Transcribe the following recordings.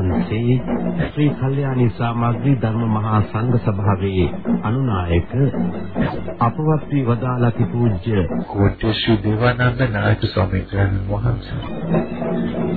වහන්සේ ශ්‍රී කල්යාණී සමාග්‍රී ධර්ම මහා සංඝ සභාවේ අනුනායක අපවත් වී වදාළති පූජ්‍ය කෝට්ටේ ශ්‍රී දේවානන්ද නායක ස්වාමීන් වහන්සේ.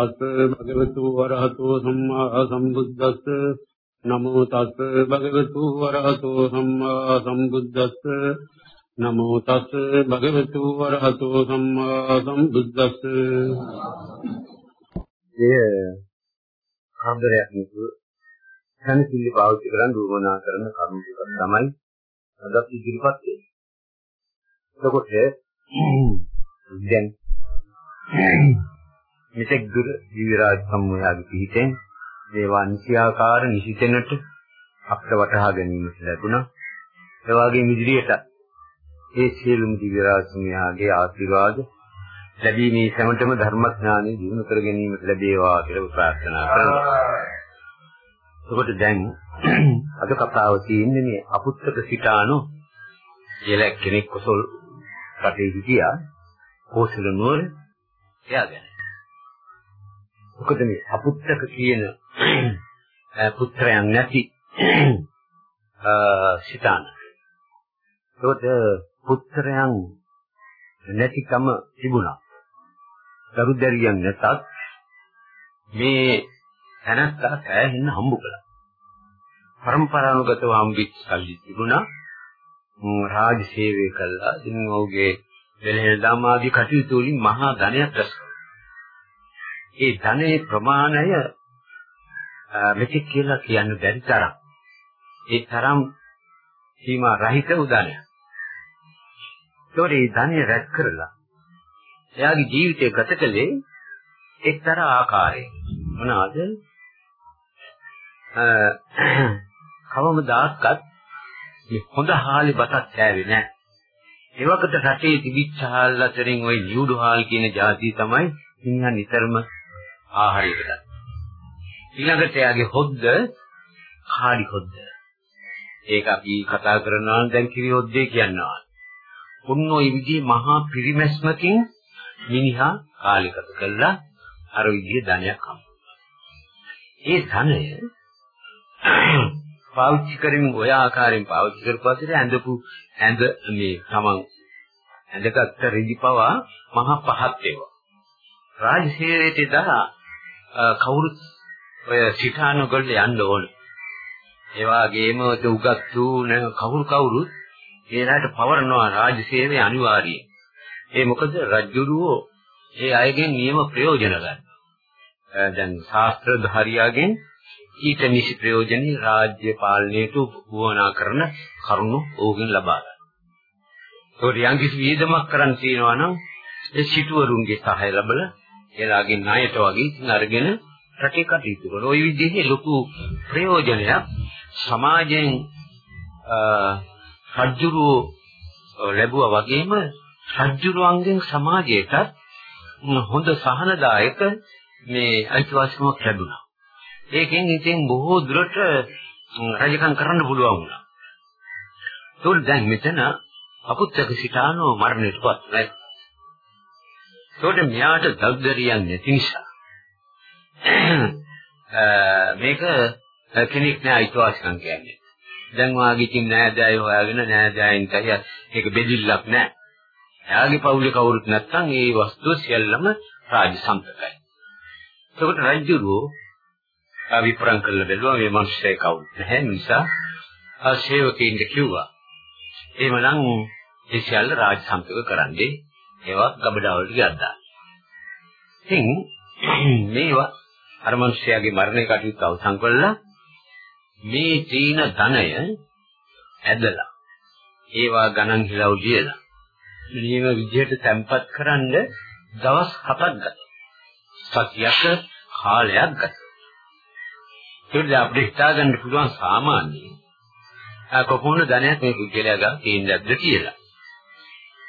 තස් භගවතු වරහතෝ සම්මා සම්බුද්දස්ස නමෝ තස් භගවතු වරහතෝ සම්මා සම්බුද්දස්ස නමෝ තස් භගවතු වරහතෝ සම්මා සම්බුද්දස්ස එය කාන්දරයක් නෙවෙයි සම්සිල්ල පාවිච්චි කරන් දුවමනා කරන කරුණු ටිකක් තමයි අදත් ඉදිරිපත් වෙන්නේ. එතකොට දැන් මෙතෙක් දුර ජීවිරාජ සම්මෝහයාගේ පිහිටෙන් මේවා නිසියාකාර නිසිතෙනට අපට වටහා ගැනීමට ලැබුණා. ඒ වගේම ඉදිරියට ඒ සියලුම ජීවිරාජ සම්මෝහයාගේ ආශිර්වාද ලැබීමේ සමතම ධර්මඥානෙ දිනු කර ගැනීමට ලැබේවා කියලා ප්‍රාර්ථනා කරනවා. එතකොට දැන් අද කතාව තියෙන්නේ මේ අපුත්තක සිතානෝ කියලා කෙනෙක් කොසල් රටේ හිටියා. කෝසල නුවර එයා ගැන. මොකද මේ අපුත්තක කියන පුත්‍රයන් නැති සිතාන. ඒකට පුත්‍රයන් නැතිකම තිබුණා. දරුදරියන් නැතත් මේ තැනත්තා සෑහෙන්න හම්බ කළා. පරම්පරානුගතව හම්බෙච්ච සල්ලි තිබුණා. රාජ සේවය කළා. ඉතින් ඔහුගේ වෙලෙල් දාමාදී කටයුතු වලින් මහා ධනයක් රැස් ඒ ධනයේ ප්‍රමාණය මෙතෙක් කියලා කියන්න බැරි තරම් ඒ තරම් සීමා රහිත උදානයක්. ඒතකොට මේ ධනය රැස් කරලා එයාගේ ජීවිතය ගත කළේ එක්තරා ආකාරයක. මොනවාද? අ කවමදාකත් මේ හොඳ හාලි බතක් කෑවේ නැහැ. එවකට රටේ තිබිච්ච හාල් අතරින් ওই නියුඩු හාල් කියන જાතිය තමයි මිනිහා නිතරම ආහාරයට ගන්න. ඊළඟට එයාගේ හොද්ද කාඩි හොද්ද. ඒක අපි කතා කරනවා නම් දැන් කිරි හොද්දේ කියනවා. උන් ওই විදිහේ මහා පිරිමැස්මකින් මිනිහා කාලිකත කළා අර විදිහේ ධනයක් හම්බුනා. ඒ ධනය පාවිච්චි කරමින් ඔය ආකාරයෙන් පාවිච්චි කරපුවාට ඇඳපු ඇඳ මේ තමන් ඇඳගත්ත රිදි පවා මහා පහත් ඒවා. රාජසේවයට දා කවුරුත් ඔය සිතානුගල යන්න ඕන. ඒ වගේම උගත්තු කවුරු කවුරුත් ඒලාට පවරනවා රාජසේවය අනිවාර්යයි. ඒ මොකද රජුරුවෝ ඒ අයගෙන් නියම ප්‍රයෝජන ගන්නවා. දැන් ශාස්ත්‍රධාරියාගෙන් ඊට නිසි ප්‍රයෝජනෙ රාජ්‍ය පාලනයට උවමනා කරන කරුණු ඕගෙන් ලබා ගන්න. ඒකට යම් කිසි වියදමක් කරන්න තියෙනවා නම් ඒ සිටුවරුන්ගේ සහාය ලැබලා එලාගේ ණයට වගේ ඉතින් අරගෙන රටේ කටයුතු කරන ওই විදිහේ ලොකු ප්‍රයෝජනයක් සමාජයෙන් රජ්ජුරුව ලැබුවා වගේම රජ්ජුරුවන්ගෙන් සමාජයටත් හොඳ සහනදායක මේ අයිතිවාසිකමක් ලැබුණා. ඒකෙන් ඉතින් බොහෝ දුරට රජකම් කරන්න පුළුවන් වුණා. ඒත් දැන් මෙතන අපුත්තක සිතානෝ මරණයටපත් නැහැ. ඒකට මෙයාට දග්දරියක් නැති නිසා මේක කෙනෙක් නෑ අයිතිවාසිකම් කියන්නේ. දැන් වාගේ ඉතින් නෑදෑයෝ හොයාගෙන නෑදෑයින් තහිය ඒක බෙදිල්ලක් නෑ. එයාගේ පවුලේ කවුරුත් නැත්නම් ඒ වස්තුව සියල්ලම රාජ සම්පතයි. ඒකට රජුරෝ විපරම් කළ බැලුවා මේ මිනිස්සේ කවුද නැහැ නිසා ආ සේවකයින්ට කිව්වා එහෙමනම් ඒ සියල්ල රාජ සම්පතක කරන්නේ ඒවා ගබඩාවලට ගියද්දා ඉතින් මේවා අර මිනිස්යාගේ මරණය කටයුතු අවසන් කළා මේ තීන ධනය ඇදලා ඒවා ගණන් හිලව් දියලා නියම විදිහට තැම්පත් කරන්න දවස් 7ක් ගත්තා. සතියක කාලයක් ගත්තා. ඒකද අපිට හිතාගන්න පුළුවන් සාමාන්‍යයෙන් කොහොමද ධනයක් මේ පුද්ගලයා ගා තියෙන්නේද කියලා.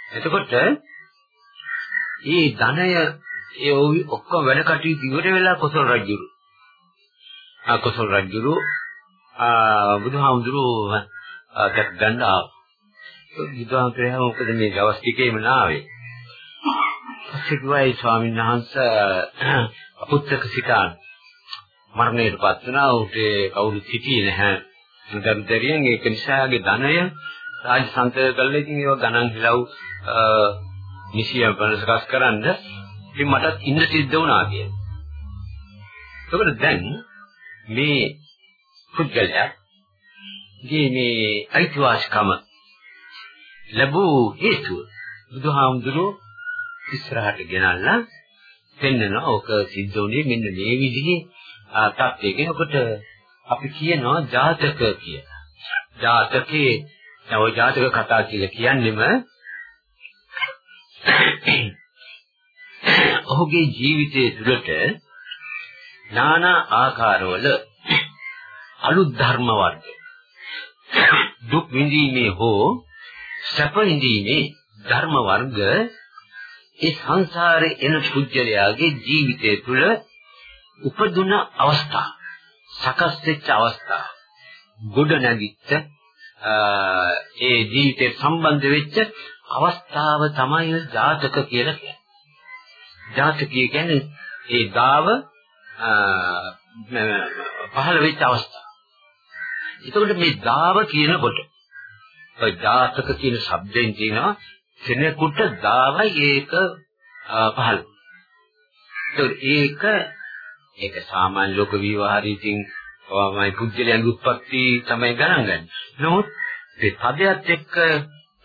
එතකොට මේ ධනය ඒ ඔක්කොම වැඩ කටයුතු ඉවර වෙලා කොසල් රජුරු. ආ කොසල් රජුරු ආ බුදුහාමුදුරුවෝ දැක් ගන්න ආවා. බුදුහාමුදුරුවෝ මොකද මේ දවස් ටිකේම නාවේ. පස්සේ කිව්වා ඒ ස්වාමීන් වහන්සේ අපුත්තක සිතාන මරණයට පත් වුණා උට කවුරුත් හිටියේ නැහැ. දරුදරියෙන් ඒක නිසාගේ ධනය රාජ සංතය කළා ඉතින් ඒව ගණන් හිලව් නිසිය වෙනස්කස් කරන්න ඉතින් මටත් ඉන්න සිද්ධ වුණා කියන්නේ. ඒකට දැන් මේ පුද්ගලයා මේ අයිතිවාසිකම ලැබූ හේතුව බුදුහාමුදුරුවෝ ඉස්සරහට ගෙනල්ලා පෙන්නනවා ඕක සිද්ධ වුණේ මෙන්න මේ විදිහේ තත්ත්වයකින්. ඔකට අපි කියනවා ජාතක කියලා. ජාතකේ නව ජාතක කතා කියලා කියන්නේම ඔහුගේ ජීවිතයේ තුළට নানা ආකාරවල අලුත් ධර්ම වර්ග දුක් විඳීමේ හෝ සැප විඳීමේ ධර්ම වර්ග ඒ සංසාරේ එන පුජ්‍යලයාගේ ජීවිතය තුළ උපදුන අවස්ථා සකස් වෙච්ච අවස්ථා ගොඩ නැගිච්ච ඒ ජීවිතේ සම්බන්ධ වෙච්ච අවස්ථාව තමයි ජාතක කියලා කියන්නේ. ජාතකය කියන්නේ ඒ ගාව පහළ වෙච්ච අවස්ථාව. එතකොට මේ දාව කියනකොට ඔය ජාතක කියන શબ્දෙන් කියනවා කෙනෙකුට දාවයි ඒක පහළ. ඒක ඒක සාමාන්‍ය ලෝක විවහාරීකින් ඔයමයි පුජ්‍යලයන්ගේ උත්පත්ති තමයි ගණන් ගන්න. නමුත් මේ පදයට එක්ක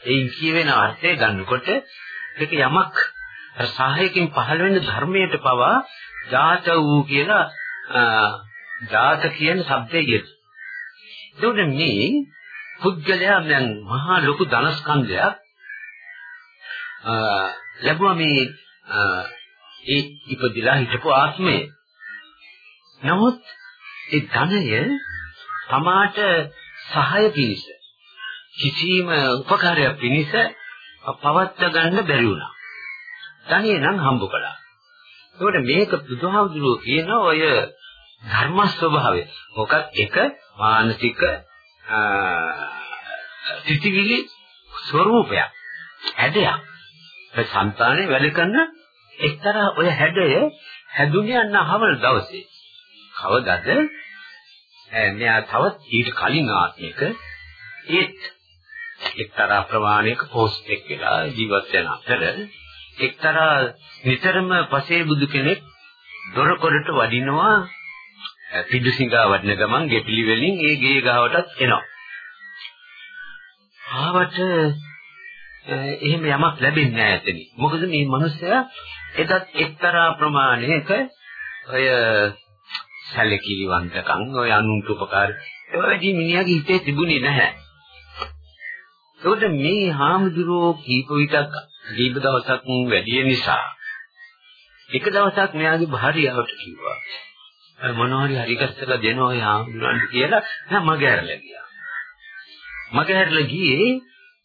එයින් කියවෙන අර්ථය ගන්නකොට ඒක යමක් සාහයකින් පහළ වෙන ධර්මයට පවා ජාත වූ කියලා ජාත කියන શબ્දය යෙද. ඒකට මේ පුද්ගලයා දැන් මහා ලොකු ධනස්කන්ධයක් ලැබුවා මේ ඒ ඉපදිලා හිටපු ආත්මය. නමුත් ඒ ධනය තමාට සහාය පිණිස කිසිම උපකාරයක් පිණිස පවත්ත ගන්න බැරි වුණා. තනියෙන් හම්බ කළා. ඒකට මේක බුදුහාමුදුරුවෝ කියන ඔය ධර්ම ස්වභාවය. මොකක් එක මානසික සිතිවිලි ස්වરૂපයක්. හැඩයක්. ඒ సంతානේ වැඩ කරන එක්තරා ඔය හැඩය හැදුනේ අන්න හවල් දවසේ. කවදද? මෙයා තවත් ඊට කලින් ආත්මික ඒත් එක්තරා ප්‍රමාණයක පෝස්ට් එක වෙලා ජීවත් වෙන අතර එක්තරා නිතරම පසේ බුදු කෙනෙක් දොරකොඩට වඩිනවා පිඩුසිඟා වඩන ගමන් ගෙපිලි වලින් ඒ ගේ ගාවටත් එනවා. ආවට එහෙම යමක් ලැබෙන්නේ නැහැ එතන. මොකද මේ මිනිස්සයා එදත් එක්තරා ප්‍රමාණයක ඔය සැලකිලිවන්තකම් ඔය අනුන්ට උපකාර ඒවදී මිනිහාගේ හිතේ තිබුණේ නැහැ. ඒකට මේ හාමුදුරුවෝ කීප විටක් දීප දවසක් වැඩි නිසා එක දවසක් මෙයාගේ භාර්යාවට කිව්වා මොනවාරි හරි කස්සලා දෙනවා ඔය හාමුදුරන්ට කියලා නෑ මගේ ඇරලා ගියා. මගේ ඇරලා ගියේ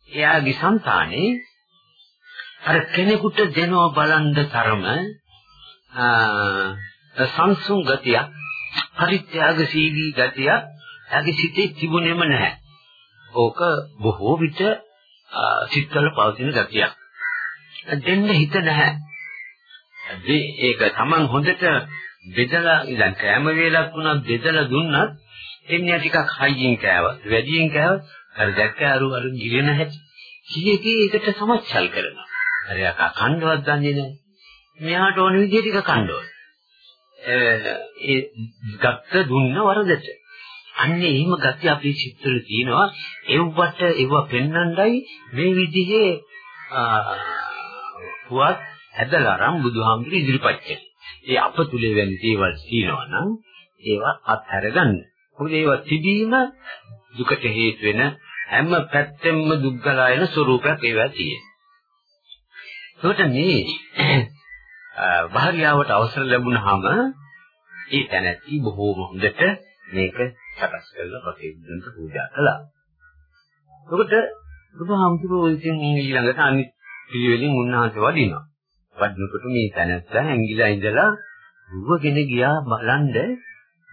එයාගේ సంతානේ අර කෙනෙකුට දෙනවා බලන්ද තරම සංසුන් ගතිය පරිත්‍යාගශීලී ගතිය එයාගේ සිතේ තිබුණෙම නැහැ. ඕක බොහෝ විට සිත්වල පවතින ගතියක්. දෙන්න හිත නැහැ. ඒක Taman හොඳට බෙදලා ඉඳන් කෑම වේලක් වුණා බෙදලා දුන්නත් එන්නේ ටිකක් හයියෙන් කෑවා. වැඩියෙන් කෑවා අර දැක්ක අරු අර ගිරෙන හැටි. කී කී ඒකට සමච්චල් කරනවා. අර යකා කණ්ඩවත් දන්නේ නැහැ. මෙයාට ඕන විදිහට ටික කණ්ඩව. ඒ ගත්ත දුන්න වරදට. අන්නේ එහෙම ගති අපේ චිත්තවල තියෙනවා. ඒවට ඒව පෙන්වන්නයි මේ විදිහේ පුවත් ඇදලා රම් බුදුහාමුදුරු ඉදිරිපත් කළේ. ඒ අප තුලේ වෙන දේවල් තියෙනවා නම් ඒවා අත්හැරගන්න. මොකද ඒවා තිබීම දුකට හේතු වෙන හැම පැත්තෙම දුක් ගලා එන ස්වરૂපයක් ඒවා තියෙනවා. ඒකට මේ භාර්යාවට අවසර ලැබුණාම ඒ තැනැත්ති බොහෝම හොඳට මේක සකස් කරලා ප්‍රතිවිරුද්ධ පූජා කළා. එතකොට බුදුහාමුදුරුවෝ ඉතින් ඊළඟට අනිත් පිළිවෙලින් උන්වහන්සේ වඩිනවා. වඩිනකොට මේ තැනත්තා ඇඟිලා ඉඳලා රුවගෙන ගියා බලන්න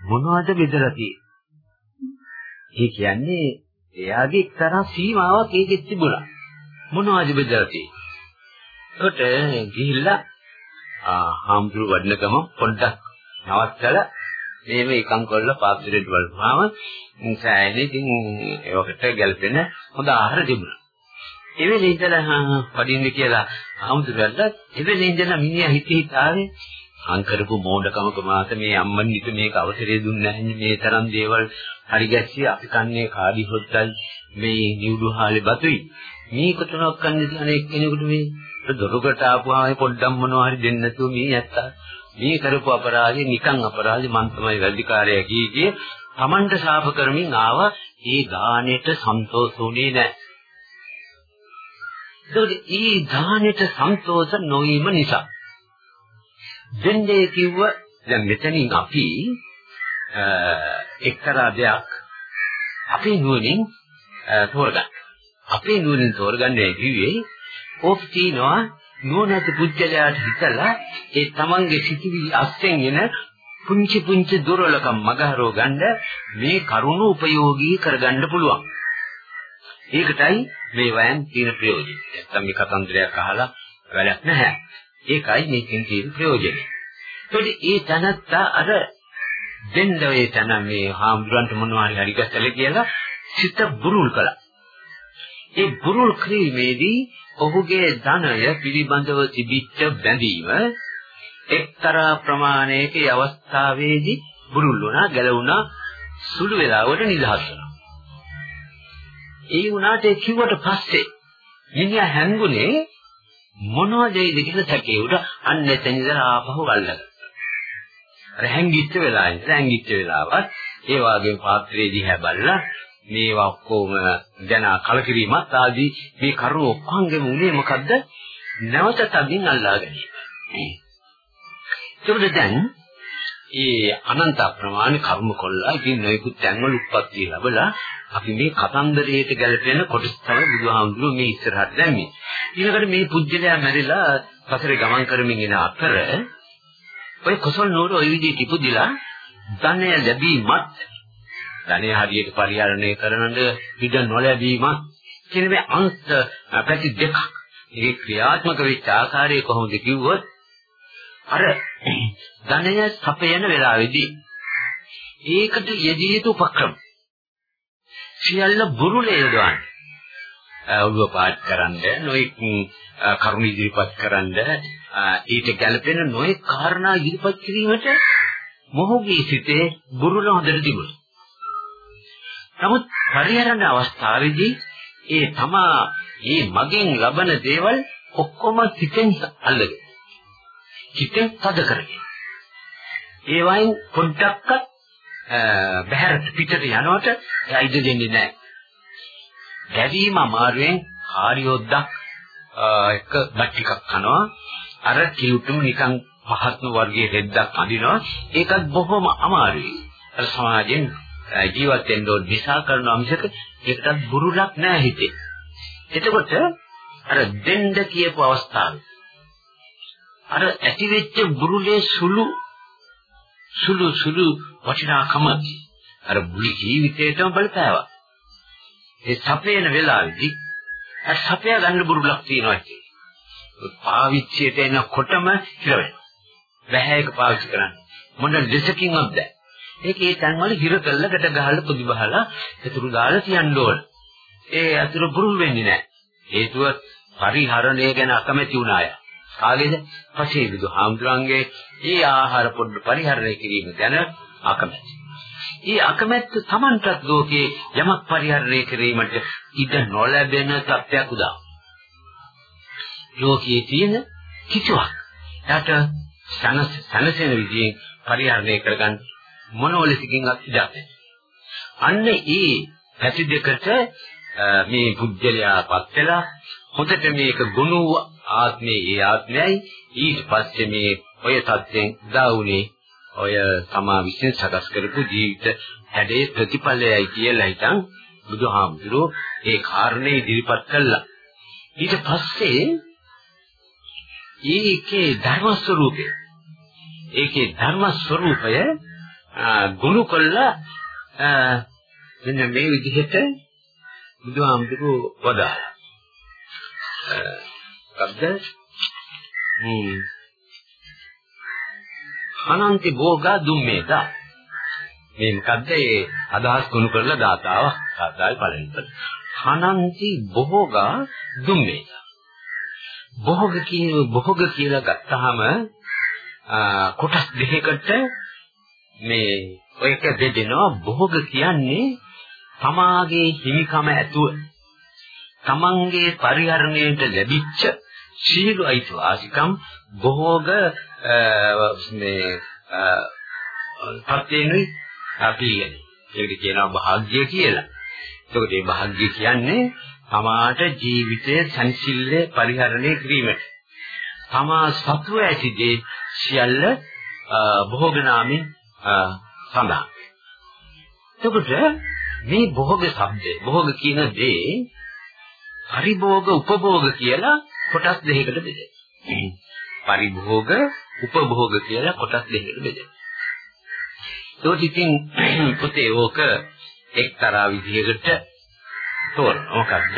මොනවද බෙදලා තියෙන්නේ. ඒ කියන්නේ එයාගේ එක්තරා සීමාවක් ඒකෙත් තිබුණා. මොනවද බෙදලා තියෙන්නේ. ඒකට ගිහිල්ලා ආ හාමුදුරු වඩන ගම පොඩ්ඩක් නවත්තලා මේව එකම් කරලා පාත්‍රයට බලපුවාම සෑහෙන ඉතින් ඒකට ගැලපෙන හොඳ ආහාර තිබුණා. එවෙලේ ඉඳලා පඩින්න කියලා හාමුදුරුවෝ එවෙලේ ඉඳලා මිනිහා හිත හිතාවේ අංකරපු මෝඩකමක මාත මේ අම්මන්නිට මේක අවසරය දුන්නේ නැහැ මේ තරම් දේවල් හරි ගැස්සිය අපි කන්නේ කාඩි හොද්දයි මේ නිවුඩු හාලේ බතුයි. මේක තුනක් කන්නේ තියෙන එක්කෙනෙකුට මේ. දොරකට ආපුවාම පොඩ්ඩක් මොනවා හරි දෙන්න නැතුව මේ නැත්තා මේ කරපු අපරාධේ නිකන් අපරාධේ මන් තමයි වැඩිකාරය කීකේ Tamanට ශාප කරමින් ආව ඒ දානෙට සන්තෝෂුනේ නැහැ. ඒකට ඒ දානෙට සන්තෝෂ නොවීම නිසා දෙන්නේ කිව්ව දැන් මෙතනින් අපි එක්තරා දෙයක් අපේ නුවණින් තෝරගන්න. අපේ නුවණින් තෝරගන්නේ කිව්වේ ඕක තියනවා නුවණැති පුජ්‍යලයාට හිතලා ඒ තමන්ගේ සිටිවිලි අස්සෙන් එන පුංචි පුංචි දුර්වලකම් මගහරව ගන්න මේ කරුණ උපයෝගී කරගන්න පුළුවන්. ඒකටයි මේ වයන් තියෙන ප්‍රයෝජනය. නැත්නම් මේ කතන්දරයක් අහලා වැඩක් නැහැ. ඒකයි මේකෙන් තියෙන ප්‍රයෝජනය. ඒකෝටි ඒ තනත්තා අර දෙන්න ඒ තන මේ හාමුදුරන්ට මොනවා හරි හරි ගැසල කියලා සිත බුරුල් කළා. ඒ බුරුල් ක්‍රීමේදී ඔහුගේ ධනය පිළිබඳව තිබිච්ච බැඳීම එක්තරා ප්‍රමාණයක අවස්ථාවේදී බුරුල් වුණා ගැලවුණා සුළු වෙලාවකට නිදහස් වුණා. ඒ වුණාට ඒ කිව්වට පස්සේ මිනිහා හැංගුනේ මොනවද ඒ දෙකේ සැකේ උඩ අන්න එතන ඉඳලා ආපහු අල්ලගත්තා. අර හැංගිච්ච වෙලාවෙ ඉඳලා හැංගිච්ච වෙලාවත් ඒ වාගේ පාත්‍රයේ දිහා බලලා මේවා ඔක්කොම ගැන කලකිරීමත් ආදී මේ කරුණු ඔක්කොංගෙම උනේ මොකද්ද? නැවත තදින් අල්ලා ගැනීම. ඒකද දැන් ඒ අනන්ත ප්‍රමාණ කර්ම කොල්ලා ඉතින් නොයෙකුත් තැන්වල උත්පත්ති ලැබලා අපි මේ කතන්දරයට ගැලපෙන කොටස් තමයි බුදුහාමුදුරුවෝ මේ ඉස්සරහට දැම්මේ. ඊළඟට මේ පුජ්‍යලයා මැරිලා සසරේ ගමන් කරමින් ඉන අතර ඔය කොසල් නෝර ওই විදිහට ඉපදිලා ධනය ලැබීමත් ධනය හරියට පරිහරණය කරනද ඉඩ නොලැබීමත් කියන මේ අංශ පැති දෙකක්. ඒ ක්‍රියාත්මක වෙච්ච ආකාරය කොහොමද කිව්වොත් අර ධනය සපයන වෙලාවේදී ඒකට යෙදිය යුතු උපක්‍රම සියල්ල බුරුලේ යොදවන්නේ. ඔළුව පාත් කරන්න නොඑක් කරුණ ඉදිරිපත් කරන්න ඊට ගැළපෙන නොඑක් කාරණා ඉදිරිපත් කිරීමට මොහුගේ සිතේ බුරුල හොඳට තිබුණා. නමුත් පරිහරණ අවස්ථාවේදී ඒ තමා මේ මගෙන් ලබන දේවල් ඔක්කොම හිතෙන් අල්ලගෙන හිතෙන් තද කරගෙන ඒ වයින් පොඩ්ඩක්වත් බහැර පිටට යනකොට එයා ඉඩ දෙන්නේ නැහැ. ගැවීම අමාරුවෙන් කාර්යෝද්දක් එක බත් ටිකක් කනවා අර කිව්තුම නිකන් පහත්ම වර්ගයේ රෙද්දක් අඳිනවා ඒකත් බොහොම අමාරුයි. අර සමාජයෙන් ජීවත් වෙන්න ඕන නිසා කරනවා මිසක ඒකටත් බුරුලක් නැහැ හිතේ. එතකොට අර දෙන්න කියපු අවස්ථාවේ අර ඇතිවෙච්ච බුරුලේ සුළු සුළු සුළු වටිනාකම අර මුළු ජීවිතේටම බලපෑවා. ඒ සපේන වෙලාවේදී අර සපය ගන්න බුරුලක් තියෙනවා කියන්නේ. පාවිච්චියට එනකොටම හිර වෙනවා. බෑ ඒක පාවිච්චි කරන්න. මොන දෙසකින්වත් බෑ. ඒක ඒ තැන්වල හිර කළකට ගහලා පුදි බහලා ඒතුරු දාලා තියන්න ඕන. ඒ අතුරු බුරුල් වෙන්නේ නැහැ. හේතුව පරිහරණය ගැන අකමැති වුණාය. කාගේද? පසේ විදු හාමුදුරන්ගේ ඒ ආහාර පොඩ්ඩ පරිහරණය කිරීම ගැන අකමැති. ඒ අකමැත්ත Tamanටත් ලෝකේ යමක් පරිහරණය කිරීමට ඉඩ නොලැබෙන තත්ත්වයක් උදා. ලෝකයේ තියෙන කිසිවක් යට සනසන විදිහෙන් පරිහරණය කරගන්න මොනෝලිසිකින් අත්‍යජාතයි. අන්න ඒ පැති දෙකට මේ පුජ්‍යලයාපත් වෙලා හොඳට මේක ගුණ වූ ආත්මේ ඒ ආත්මයයි ඊට පස්සේ මේ ඔය தත්යෙන් දාවුනේ ඔය තමා විසින් සකස් කරපු ජීවිත හැඩේ ප්‍රතිඵලයයි කියලා හිතන් බුදුහාමුදුරෝ ඒ කාරණේ ඉදිරිපත් කළා ඊට පස්සේ ඒකේ ධර්ම ස්වરૂපය ඒකේ ධර්ම ස්වરૂපය ගුණ කළා මෙන්න මේ විදිහට බුදුහාමුදුරුවෝ වදාළා. කද්ද හ්ම් අනන්ති භෝගා දුම්මේදා මේ මොකද්ද? ඒ අදහස් ගුණ කරලා දාතාව සාදායි පළවෙනි අනන්ති භෝගා දුම්මේදා භෝග කියන භෝග කියලා ගත්තාම කොටස් දෙකකට මේ ඔයක දෙදෙනවා භෝග කියන්නේ තමාගේ හිමිකම ඇතුව තමන්ගේ පරිහරණයට ලැබිච්ච සීල අයිතිවාසිකම් භෝග මේ පත්තේනුයි අපි ඒකට කියනවා භාග්‍ය කියලා. එතකොට මේ භාග්‍ය කියන්නේ තමාට ජීවිතයේ සංසිල්ලේ පරිහරණය කිරීමට. තමා සතුව ඇති දේ සියල්ල භෝග නාමයෙන් සඳහන්. එතකොට මේ භෝග શબ્දේ භෝග කියන දේ පරිභෝග උපභෝග කියලා කොටස් දෙකකට බෙදෙනවා. පරිභෝග උපභෝග කියලා කොටස් දෙකකට බෙදෙනවා. ඒත් ඉතින් පොතේ ඕක එක්තරා විදිහකට තෝරන. මොකද්ද?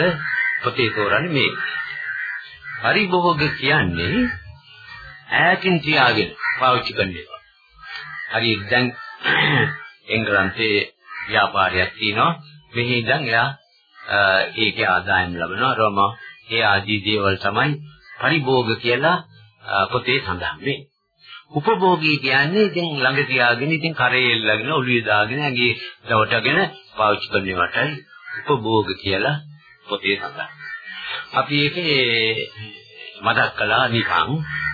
පොතේ තෝරන්නේ මේ. පරිභෝග කියන්නේ ඈතින් තියාගෙන පාවිච්චි කරන ඒවා. හරියට දැන් එංගලන්තේ ව්‍යාපාරයක් තියෙනවා. මෙහි ඉඳන් එයා ඒකේ ආදායම් ලබනවා. රෝම ඒ ආදී දේවල් තමයි පරිභෝග කියලා පොතේ සඳහන් වෙන්නේ. උපභෝගී කියන්නේ ඉතින් ළඟ තියාගෙන ඉතින් කරේ එල්ලගෙන ඔළුවේ දාගෙන ඇඟේ දවටගෙන පාවිච්චි කරන වටයි උපභෝග කියලා පොතේ සඳහන්. අපි ඒකේ මතක් කළා නිකන්.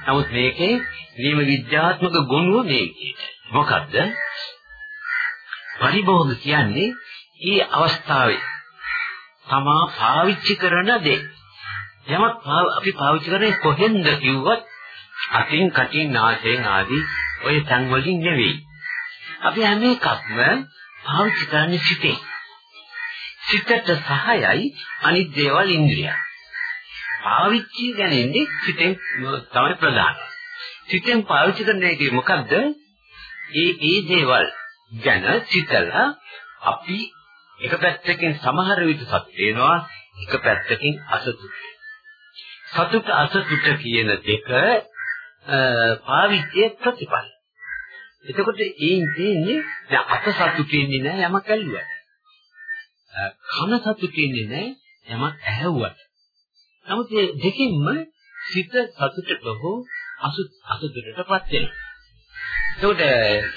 නමුත් මේකේ නියම විද්‍යාත්මක ගුණුව මේකේ. මොකද්ද? පරිභෝග කියන්නේ ඊ අවස්ථාවේ තමා පාවිච්චි කරන දේ. යමක් අපි පාවිච්චි කරන්නේ කොහෙන්ද කිව්වත් අතින් කටින් නාසයෙන් ආදී ඔය තන් වලින් නෙවෙයි. අපි හැම එකක්ම පාවිච්චි කරන්නේ සිතේ. සිතට සහයයි අනිත් දේවල් ඉන්ද්‍රියයි. පාවිච්චි ගැනීමේ සිතෙන් තමයි ප්‍රධාන. සිතෙන් පාවිච්චි කරන එක මොකද්ද? ඒ ඒ දේවල් ගැන සිතලා අපි එක පැත්තකින් සමහර විට සතුට වෙනවා එක පැත්තකින් අසතුට සතුට අසතුට කියන දෙක පාවිච්චියේ ප්‍රතිඵල. එතකොට ඒන් තියෙන්නේ දැන් අත සතුටින්නේ නැහැ යමක් ඇල්ලුවා. කන සතුටින්නේ නැහැ යමක් ඇහැව්වට. නමුත් මේ දෙකින්ම සිත සතුටට හෝ අසතුටටපත් වෙනවා. එතකොට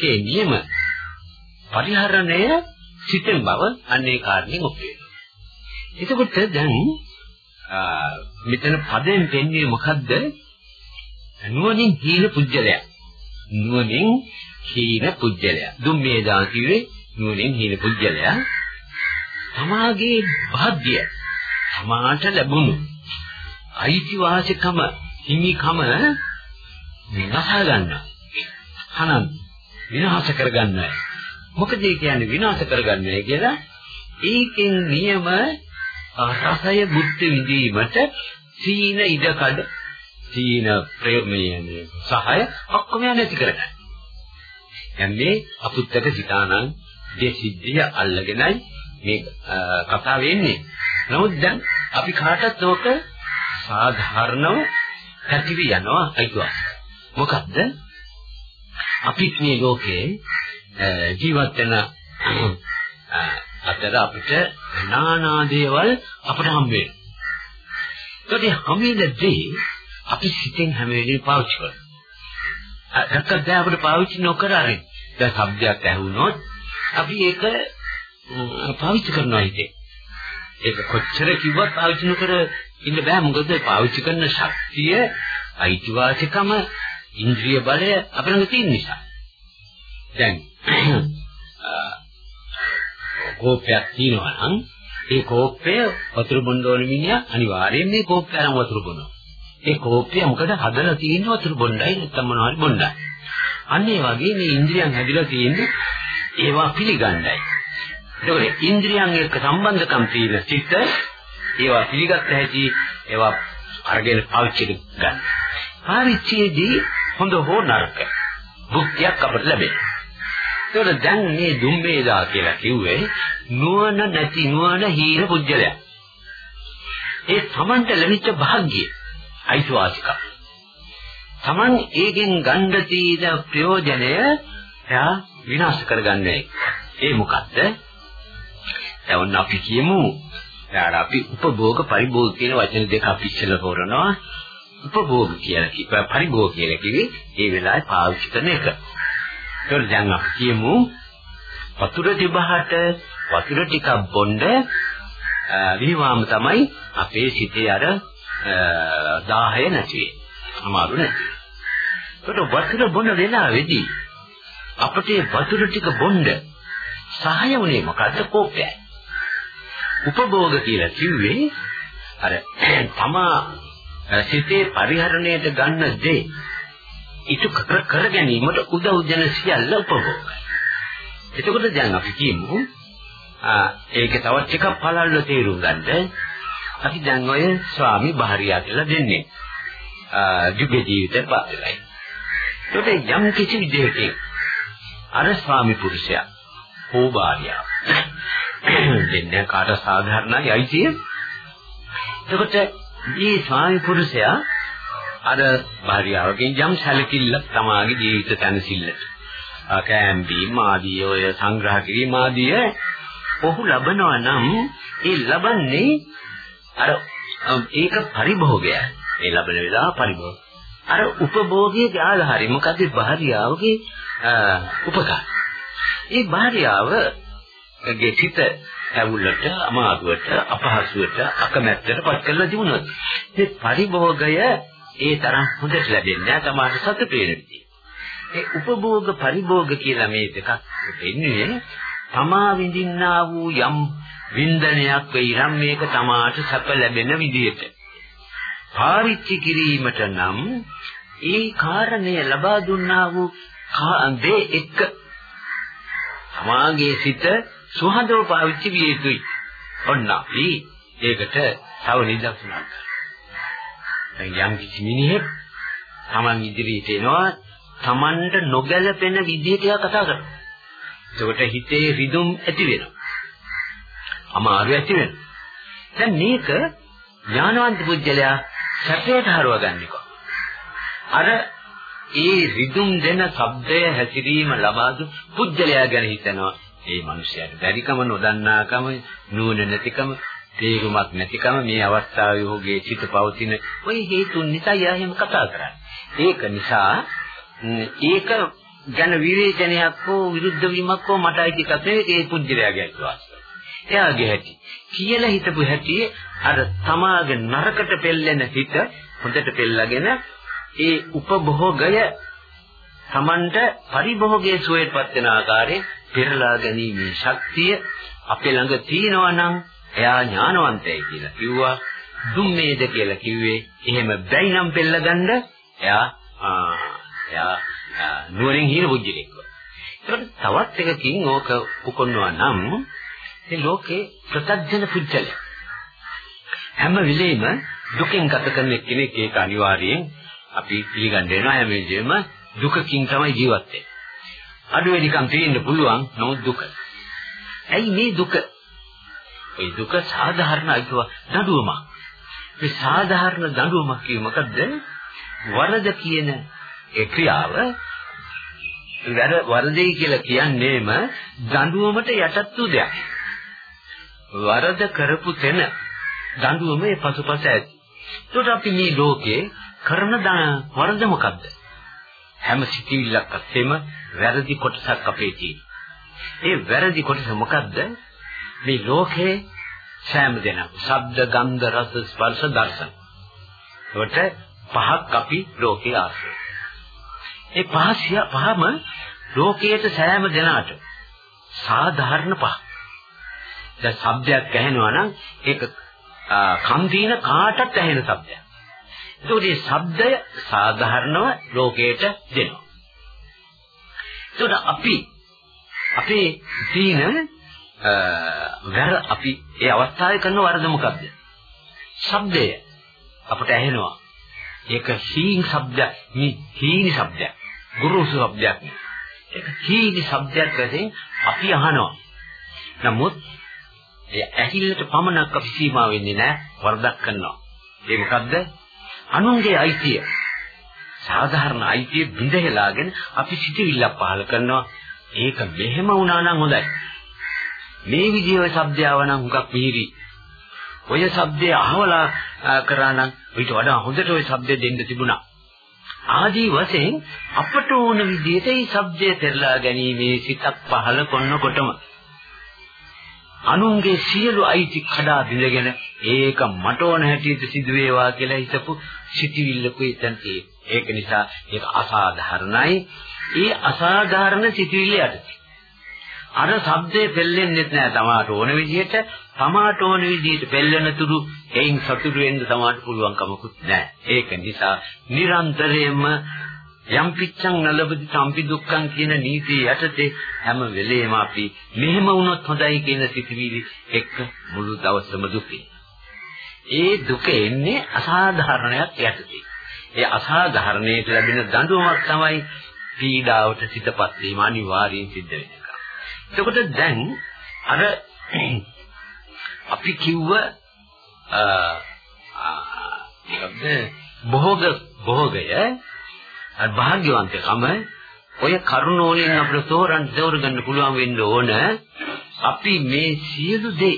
ඒ නියම පරිහරණය සිතෙන් බව අන්නේ කාරණේ ඔප්පේ. එතකොට දැන් මෙතන පදයෙන් දෙන්නේ මොකද්ද? නුවණින් හීන පුජ්‍යලයක්. නුවණින් හීන පුජ්‍යලයක්. දුම්මේ දා කිව්වේ නුවණින් හීන පුජ්‍යලයක්. තමාගේ භාග්‍ය තමාට ලැබුණු අයිතිවාසිකම හිමිකම විනාශ ගන්නවා. හනන් විනාශ කරගන්නවා. මොකද ඒ කියන්නේ විනාශ කරගන්නේ කියලා ඒකෙන් නියම රසය බුද්ධ විඳීමට සීන ඉඩකඩ සීන ප්‍රේමයේ සහය ඔක්කොම නැති කරගන්න. යන්නේ අපුත්තක සිතානං දෙසිද්ධිය අල්ලගෙනයි මේ කතාව වෙන්නේ. නමුත් දැන් අපි කාටත් ඕක සාධාරණව පැතිවි යනවා අයිතුවා. මොකද්ද? අපිත් මේ ලෝකේ ජීවත් වෙන අතර අපිට নানা දේවල් අපට හම්බ වෙනවා. ඒකේ හැමදේදී අපි සිතෙන් හැම වෙලේම පාවිච්චි කරනවා. නැත්නම් දැන් අපිට පාවිච්චි නොකර හරි. දැන් શબ્දයක් ඇහුනොත් අපි ඒක පාවිච්චි කරනවා ඉතින්. ඒක කොච්චර කිව්වත් පාවිච්චි නොකර ඉන්න බෑ මොකද පාවිච්චි කරන ශක්තිය අයිතිවාසිකම ඉන්ද්‍රිය බලය අපේ ළඟ තියෙන නිසා. දැන් කෝපයක් තියෙනවා නම් ඒ කෝපය වතුර බොන්න ඕන මිනිහා අනිවාර්යයෙන් මේ කෝපය අරන් වතුර බොනවා. ඒ කෝපය මොකද හදලා තියෙන වතුර බොන්නයි නැත්නම් මොනවද බොන්නයි. අන්න ඒ වගේ මේ ඉන්ද්‍රියන් හැදිලා තියෙන්නේ ඒවා පිළිගන්නයි. ඒකෝනේ ඉන්ද්‍රියන් එක්ක සම්බන්ධකම් තියෙන සිත ඒවා පිළිගත්ත හැටි ඒවා අරගෙන පාවිච්චි ගන්න. පාවිච්චියේදී හොඳ හෝ නරක භුක්තියක් අපට ලැබෙනවා. ඒතකොට දැන් මේ දුම්බේදා කියලා කිව්වේ නුවණ නැති නුවණ හීන පුජ්‍යලයක්. ඒ Tamanට ලැබිච්ච භාග්‍යය අයිතිවාසිකම්. Taman ඒකෙන් ගන්න තියෙන ප්‍රයෝජනය එයා විනාශ කරගන්නේ. ඒ මොකද්ද? දැන් අපි කියමු දැන් අපි උපභෝග පරිභෝග කියන වචන දෙක අපි ඉස්සෙල්ලා කරනවා. උපභෝග කියලා කිව්වා පරිභෝග කියලා කිව්වේ ඒ වෙලාවේ පාවිච්චි කරන එක. ඒකට දැන් අපි කියමු වතුර තිබහට වතුර ටිකක් බොන්න විවාම තමයි අපේ සිතේ අර දාහය නැති වෙන්නේ. අමාරු නැති. ඒකට වතුර බොන වෙලාවේදී අපිට වතුර ටික බොන්න සහාය වුණේ මොකද්ද කෝපයයි. උපභෝග කියලා කිව්වේ අර තමා සිතේ පරිහරණයට ගන්න දේ ඉටු කර කර ගැනීමට උදව් දෙන සියල්ල උපභෝගයි. එතකොට දැන් අපි කියමු ආ ඒක තවත් ටිකක් පළල්ව තේරුම් ගන්න අපි දැන් ඔය ස්වාමි භාර්යා කියලා දෙන්නේ. ආ යුග ජීවිතේ පාදලයි. ඒකට යම් කිසි විදිහකින් අර ස්වාමි පුරුෂයා හෝ භාර්යාව දෙන්නේ කාට සාධාරණයි අයිතිය. එතකොට මේ ස්වාමි පුරුෂයා අර භාර්යාවගෙන් යම් සැලකිල්ලක් තමාගේ ජීවිත තනසිල්ලට කෑම් බීම ආදී ඔය සංග්‍රහ කිරීම ආදී ඔහු ලබනවා නම් ඒ ලබන්නේ අර ඒක පරිභෝගයයි. ඒ ලබන වෙලාව පරිභෝග. අර උපභෝගයේ ආධාරය මොකද භාර්යාවගේ උපකාර. ඒ භාර්යාවගේ සිත ඇවුලට අමාරුවට අපහසුවට අකමැත්තට පත් කරලා තිබුණොත් ඒ පරිභෝගය ඒ තරම් හොඳට ලැබෙන්නේ නැහැ තමාට සතුට වෙන විදිහ. ඒ උපභෝග පරිභෝග කියලා මේ දෙකක් දෙන්නේ තමා විඳින්නා වූ යම් වින්දනයක් වෙයි නම් මේක තමාට සැප ලැබෙන විදිහට. පාවිච්චි කිරීමට නම් ඒ කාරණය ලබා දුන්නා වූ දේ එක්ක තමාගේ සිත සුහදව පාවිච්චි විය යුතුයි. ඔන්න අපි ඒකට තව නිදසුනක් ගන්නවා. දැන් යම් කිසි මිනිහෙක් Taman ඉදිරියට එනවා Tamanට නොගැලපෙන විදිහට කතා කරනවා. එතකොට හිතේ රිදුම් ඇති වෙනවා. අමාරු ඇති වෙනවා. දැන් මේක ඥානවන්ත පුජ්‍යලයා සැපයට හරවගන්නේ කොහොමද? අර ඒ රිදුම් දෙන ශබ්දය හැසිරීම ලබා දු පුජ්‍යලයා ගැන හිතනවා. ඒ මිනිස්යාට බැරිකම නොදන්නාකම නුවණ නැතිකම තේරුමක් නැතිකම මේ අවස්ථාවේ ඔහුගේ චිත පවතින ওই හේතුන් නිසා යා එහෙම කතා කරන්නේ. ඒක නිසා ඒක ගැන විවේචනයක් හෝ විරුද්ධ වීමක් හෝ මට අයිති කතේ ඒ පුජ්‍යලයාගේ අයිතිවාස. එයාගේ හැටි. කියලා හිතපු හැටි අර තමාගේ නරකට පෙල්ලෙන හිත හොඳට පෙල්ලාගෙන ඒ උපභෝගය Tamanට පරිභෝගයේ සුවයටපත් වෙන ආකාරයේ පෙරලා ගැනීමේ ශක්තිය අපේ ළඟ තියෙනවා නම් එයා ඥානවන්තයි කියලා කිව්වා. දුම්මේද කියලා කිව්වේ එහෙම බැයි නම් පෙළගන්න එයා එයා නුවරින් හිර බුද්ධිලෙක්. ඒකට තවත් එකකින් ඕක උකොන්නවා නම් මේ ලෝකේ ප්‍රත්‍යජන පුජ්‍යල හැම වෙලෙම දුකෙන් ගත කරන කෙනෙක් ඒක අනිවාර්යයෙන් අපි පිළිගන්න වෙනවා හැම වෙලෙම දුකකින් තමයි ජීවත් වෙන්නේ. අඩු වැඩිකම් තියෙන්න පුළුවන් නමුත් දුක. ඇයි මේ දුක? ඒ දුක සාධාරණ අයිතුව දඬුවමක්. මේ සාධාරණ දඬුවමක් කියේ මොකද්ද? වරද කියන ඒ ක්‍රියාව වරදේ කියලා කියන්නේම දඬුවමට යටත් වූ දෙයක්. වරද කරපු තැන දඬුවමේ පසුපස ඇති. ඒකට අපි මේ ලෝකේ කරන වරද මොකද්ද? හැම සිතිවිල්ලක් අස්සෙම වැරදි කොටසක් අපේ තියෙනවා. ඒ වැරදි කොටස මොකද්ද? මේ ලෝකේ සෑම දෙනා ශබ්ද, ගන්ධ, රස, ස්පර්ශ, දර්ශන. ඒකට පහක් අපි ලෝකේ ආශ්‍රය. ඒ පහසිය පහම ලෝකයට සෑම දෙනාට සාධාරණ පහ. දැන් ශබ්දයක් ඇහෙනවා නම් ඒක කන් දින කාටත් ඇහෙන ශබ්දයක්. ඒකට මේ ශබ්දය සාධාරණව ලෝකයට දෙනවා. ඒකට අපි අපේ තීන වැර අපි ඒ අවස්ථාවේ කරන වරද මොකද්ද? ශබ්දය අපට ඇහෙනවා. ඒක සීන් ශබ්දයක්, මේ හීනි ශබ්දයක්, ගුරුසු ශබ්දයක්. ඒක හීනි ශබ්දයක් වශයෙන් අපි අහනවා. නමුත් ඒ ඇහිල්ලට පමණක් අපි සීමා වෙන්නේ නැහැ වරදක් කරනවා. ඒ මොකද්ද? අනුන්ගේ අයිතිය. සාධාරණ අයිතිය බිඳහෙලාගෙන අපි සිටිවිල්ලක් පහල කරනවා. ඒක මෙහෙම වුණා නම් හොඳයි. මේ විදිහේ શબ્දයව නම් හුඟක් පිහිරි ඔය શબ્දේ අහවලා කරා නම් ඊට වඩා හොඳට ඔය શબ્දේ දෙන්න තිබුණා. ආදී වශයෙන් අපට ඕන විදිහට මේ શબ્දය පෙරලා ගැනීමේ සිතක් පහල කරනකොටම අනුන්ගේ සියලු අයිති කඩා බිඳගෙන ඒක මට ඕන හැටියට සිදු වේවා කියලා හිතපු සිටිවිල්ලකුයි එතන තියෙන්නේ. ඒක නිසා ඒක අසාධාරණයි. ඒ අසාධාරණ සිටිවිල්ල යටතේ. අර શબ્දේ පෙල්ලෙන්නේ නැහැ තමාට ඕන විදිහට. තමාට ඕන විදිහට පෙල්ලෙන තුරු එයින් සතුටු වෙන්න තමාට පුළුවන් කමකුත් නැහැ. ඒක නිසා නිරන්තරයෙන්ම යම් පිච්ඡං නලබති සම්පි දුක්ඛං කියන නීතිය යටතේ හැම වෙලේම අපි මෙහෙම වුණොත් හොඳයි කියන සිතිවිලි එක්ක මුළු දවසම දුකේ. ඒ දුක එන්නේ අසාධාරණයක් යටතේ. ඒ අසාධාරණයට ලැබෙන දඬුවමක් තමයි පීඩාවට සිතපත් වීම අනිවාර්යෙන් සිද්ධ වෙන එක. එතකොට දැන් අර අපි කිව්ව අ බොහෝග බොහෝගය අර භාග්‍යවන්තකම ඔය කරුණ වලින් අපිට තෝරන්න තෝරගන්න පුළුවන් වෙන්න ඕන අපි මේ සියලු දේ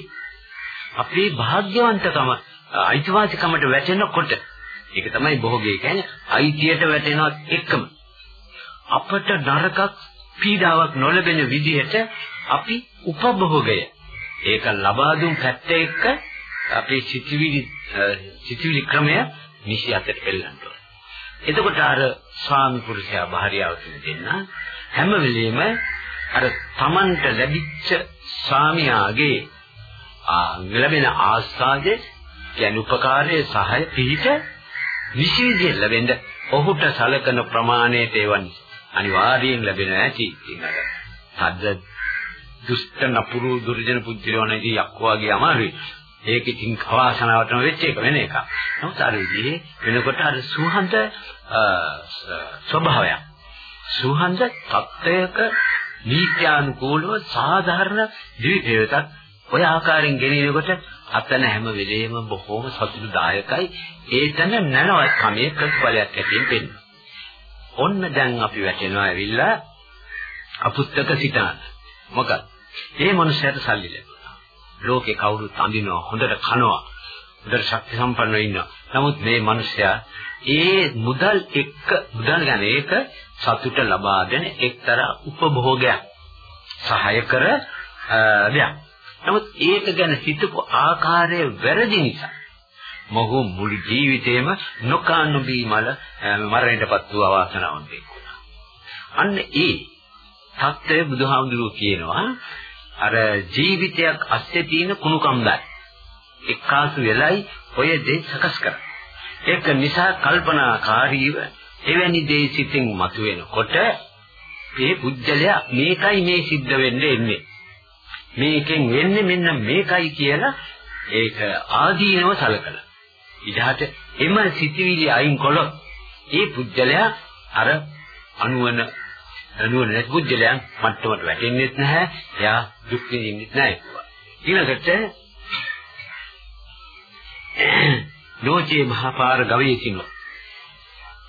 අපේ භාග්‍යවන්තකම අයිතිවාසිකමට වැටෙනකොට ඒක තමයි භෝගය කියන්නේ අයිතියට වැටෙනවත් එක්කම අපට නරකක් පීඩාවක් නොලැබෙන විදිහට අපි උපභෝගය. ඒක ලබා දුන් පැත්ත එක්ක අපේ සිතිවිලි සිතිවිලි ක්‍රමය නිසි අතට පෙළන්න එතකොට අර ස්වාමි පුරුෂයා භාර්යාව කියන දෙන්න. හැම වෙලෙම අර Tamanට ලැබිච්ච ස්වාමියාගේ ලැබෙන ආස්වාදයේ කියන්නේ උපකාරයේ සහාය පිහිට විශේෂයෙන් ලැබෙන්න ඔහුට සලකන ප්‍රමාණයට එවන්නේ අනිවාර්යයෙන් ලැබෙන ඇති. ඉතින් අර සද්ද දුෂ්ට නපුරු දුර්ජන පුජ්‍යලෝ නැති යක්කෝ වගේ අමාරුයි. ඒක ඉතින් කවාසනාවටම වෙච්ච එක වෙන එකක්. නමුත් අර විදිහේ වෙනකොට අර සුහඳ ස්වභාවයක්. සුහඳ තත්ත්වයක නීත්‍යානුකූලව සාධාරණ දිවිදේවතක් ඔය ආකාරයෙන් ගෙනිනකොට අතන හැම වෙලේම බොහෝම සතුටුදායකයි. ඒතන නැනවත් කමේ ප්‍රතිඵලයක් ඇතින් පෙන්වනවා. ඔන්න දැන් අපි වැටෙනවා ඇවිල්ලා අපුත්තක සිතාන. මොකද? මේ මනුස්සයාට සල්ලි ලැබෙනවා. ලෝකේ කවුරුත් අඳිනවා හොඳට කනවා හොඳට ශක්ති සම්පන්නව ඉන්නවා. නමුත් මේ මිනිස්සයා ඒ මුදල් එක්ක මුදල් ගැන ඒක සතුට ලබා දෙන එක්තරා උපභෝගයක්. සහාය කර දෙයක්. නමුත් ඒක ගැන සිතපු ආකාරය වැරදි නිසා මොහු මුළු ජීවිතේම නොකානුබී මල මරණයටපත් වූ අවාසනාවන්තයෙක් වුණා. අන්න ඒ தත්ත්වය බුදුහාමුදුරුවෝ කියනවා අර ජීවිතයක් අස්සේ තියෙන කුණු කන්දයි. එක්කාසු වෙලයි ඔය දේ සකස් කරන්නේ. ඒක නිසා කල්පනාකාරීව එවැනි දේ සිතින් මතුවෙනකොට මේ පුජ්‍යලයා මේකයි මේ සිද්ධ වෙන්නේ එන්නේ. මේකෙන් වෙන්නේ මෙන්න මේකයි කියලා ඒක ආදීනව සලකලා. ඊට එම සිතිවිලි අයින් කළොත් ඒ පුජ්‍යලයා අර අනුවන නුවණ නැති පුජ්‍යලයන් මට්ටමට වැටෙන්නේ නැහැ. එයා දුක් විඳින්නෙත් නැහැ ඊළඟට ලෝකයේ මහපාර ගවයේ සිනෝ.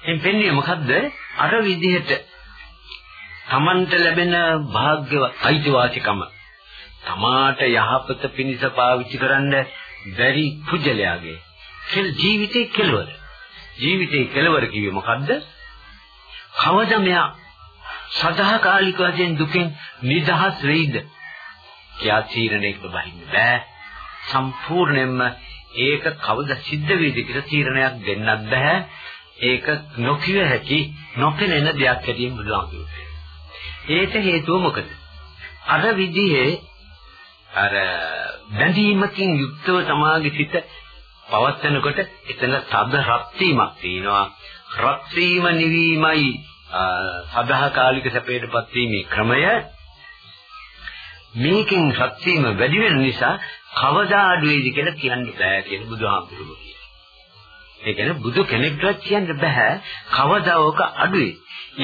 එම් පෙන්න්නේ මොකද්ද? අර විදිහට තමන්ට ලැබෙන වාග්ය අයිතිවාසිකම තමාට යහපත පිණිස පාවිච්චි කරන්න බැරි පුජලයාගේ කෙල් ජීවිතේ කෙලවර ජීවිතේ කෙලවර කිව්වේ මොකද්ද කවද මෙයා සදාකාලික වශයෙන් දුකෙන් නිදහස් වෙයිද කියා තීරණයකට බහින්න බෑ. සම්පූර්ණයෙන්ම ඒක කවද සිද්ධ වෙයිද කියලා තීරණයක් දෙන්නත් බෑ. ඒක නොකිය හැකි නොපෙනෙන දෙයක් හැටියෙන් බුදුහාමුදුරුවෝ. ඒට හේතුව මොකද? අර විදිහේ අර බැඳීමකින් යුක්තව තමාගේ සිත පවත්නකොට එතන තද රත් වීමක් තියෙනවා. රත් වීම නිවීමයි සදාකාලික සැපයටපත් වීමේ ක්‍රමය මේකෙන් ශක්තියම වැඩි වෙන නිසා කවදා අඩු වේද කියලා කියන්න බෑ කියලා බුදුහාමුදුරුවෝ කියනවා. ඒ කියන්නේ බුදු කෙනෙක්ටවත් කියන්න බෑ කවදාවක අඩුවේ.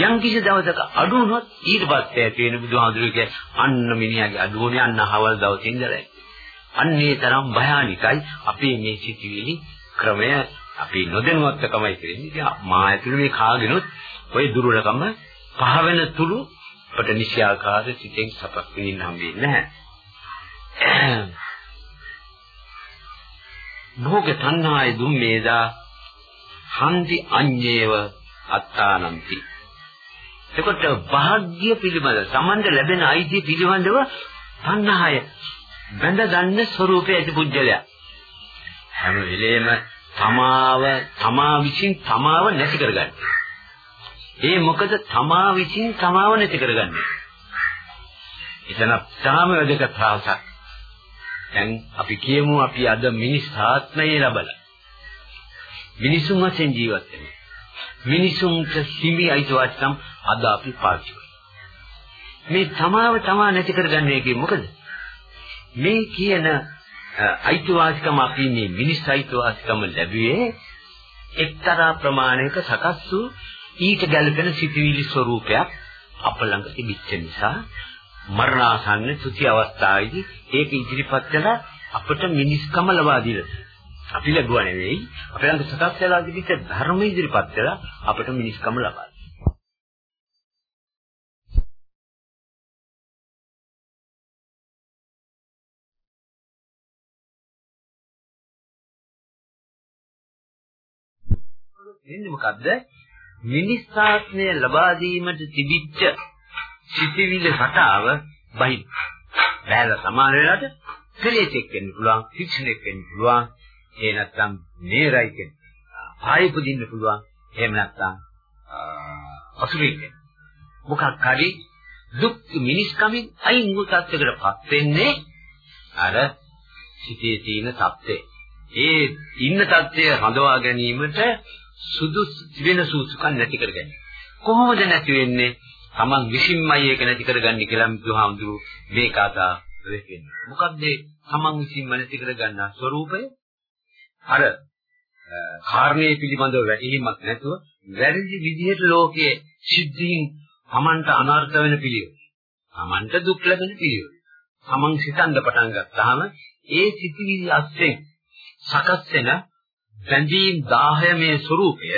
යම් කිසි දවසක අඩු වුණොත් ඊට පස්සේ ඇති වෙන බුදුහාමුදුරුවෝ අන්න මිනිහාගේ අඩුවනේ අන්න හවල් දවසේ ඉඳලා. අන්නේ තරම් භයානිකයි අපේ මේ සිතිවිලි ක්‍රමය අපි නොදැනුවත්කමයි කියන්නේ. ඉතින් මා ඇතුළේ මේ කාගෙනුත් ওই දුර්වලකම පහ වෙන තුරු අපට නිසියාකාර සිතෙන් සපක් වෙන්න හම්බෙන්නේ නැහැ. භෝග තණ්හාය දුම්මේදා හන්දි අඤ්ඤේව අත්තානಂತಿ. එතකොට වාග්ය පිළිබඳ සමන්ද ලැබෙන අයිතිය පිළිබඳව තණ්හාය බඳගන්න ස්වરૂපයේ ඇති පුජ්‍යලයා. හැම වෙලේම තමාව තමා විසින් තමාව නැති කරගන්නවා. ඒ මොකද තමා විසින් තමාව නැති කරගන්නේ. එතන තාම වැදගත් ප්‍රාසක්. දැන් අපි කියමු අපි අද මිනිස් ආත්මය ලබලා මිනිසුන් වශයෙන් ජීවත් වෙනවා. මිනිසුන්ට හිමි අයිතිවාසිකම් අද අපි පාවිච්චි මේ තමාව තමා නැති කරගන්නේ කියේ මොකද? මේ කියන අයිතිවාසිකම අපි මේ මිනිස් අයිතිවාසිකම ලැබුවේ එක්තරා ප්‍රමාණයක සකස් වූ ඊට ගැළපෙන සිටිවිලි ස්වરૂපයක් අප ළඟ තිබිච්ච නිසා මරණාසන්න තුති අවස්ථාවේදී ඒක ඉදිරිපත් කළා අපට මිනිස්කම ලබා දීලා. අපි ලැබුවා නෙවෙයි අපේ ළඟ සකස් වෙලා තිබිච්ච ධර්ම ඉදිරිපත් කළා අපට මිනිස්කම ලබා වෙන්නේ මොකද්ද? මිනිස්සාත්මය ලබා දීමට තිබිච්ච සිටිවිලි රටාව බහින්. බෑලා සමාන වෙලාවට කෙලෙසෙක් වෙන්න පුළුවන්, ශික්ෂණෙක් වෙන්න පුළුවන්, ඒ නැත්තම් නේරයි කියන. ආයෙ පුදින්න පුළුවන්. එහෙම නැත්තම් අසුරින් වෙන්න. මොකක් හරි දුක් මිනිස්කමින් අයින් වූ තත්යකටපත් වෙන්නේ අර සිටේ තියෙන தත්ත්වය. ඒ ඉන්න தත්ත්වය හඳවා ගැනීමට සුදුසු වෙන සූසුකම් නැති කරගන්න. කොහොමද නැති වෙන්නේ? Taman විසින්මයි ඒක නැති කරගන්නේ කියලා බුදුහාමුදුරු මේ කතා වෙන්නේ. මොකද්ද Taman විසින්ම නැති කරගන්න ස්වરૂපය? අර කාරණේ පිළිබඳව වැටහීමක් නැතුව වැරදි විදිහට ලෝකයේ සිද්ධීන් Tamanට අනර්ථ වෙන පිළිවෙල. Tamanට දුක් ලැබෙන පිළිවෙල. Taman සිතන්න පටන් ගත්තාම ඒ සිතිවිලි අස්යෙන් සකස් වෙන බැඳීම් 10 මේ ස්වરૂපය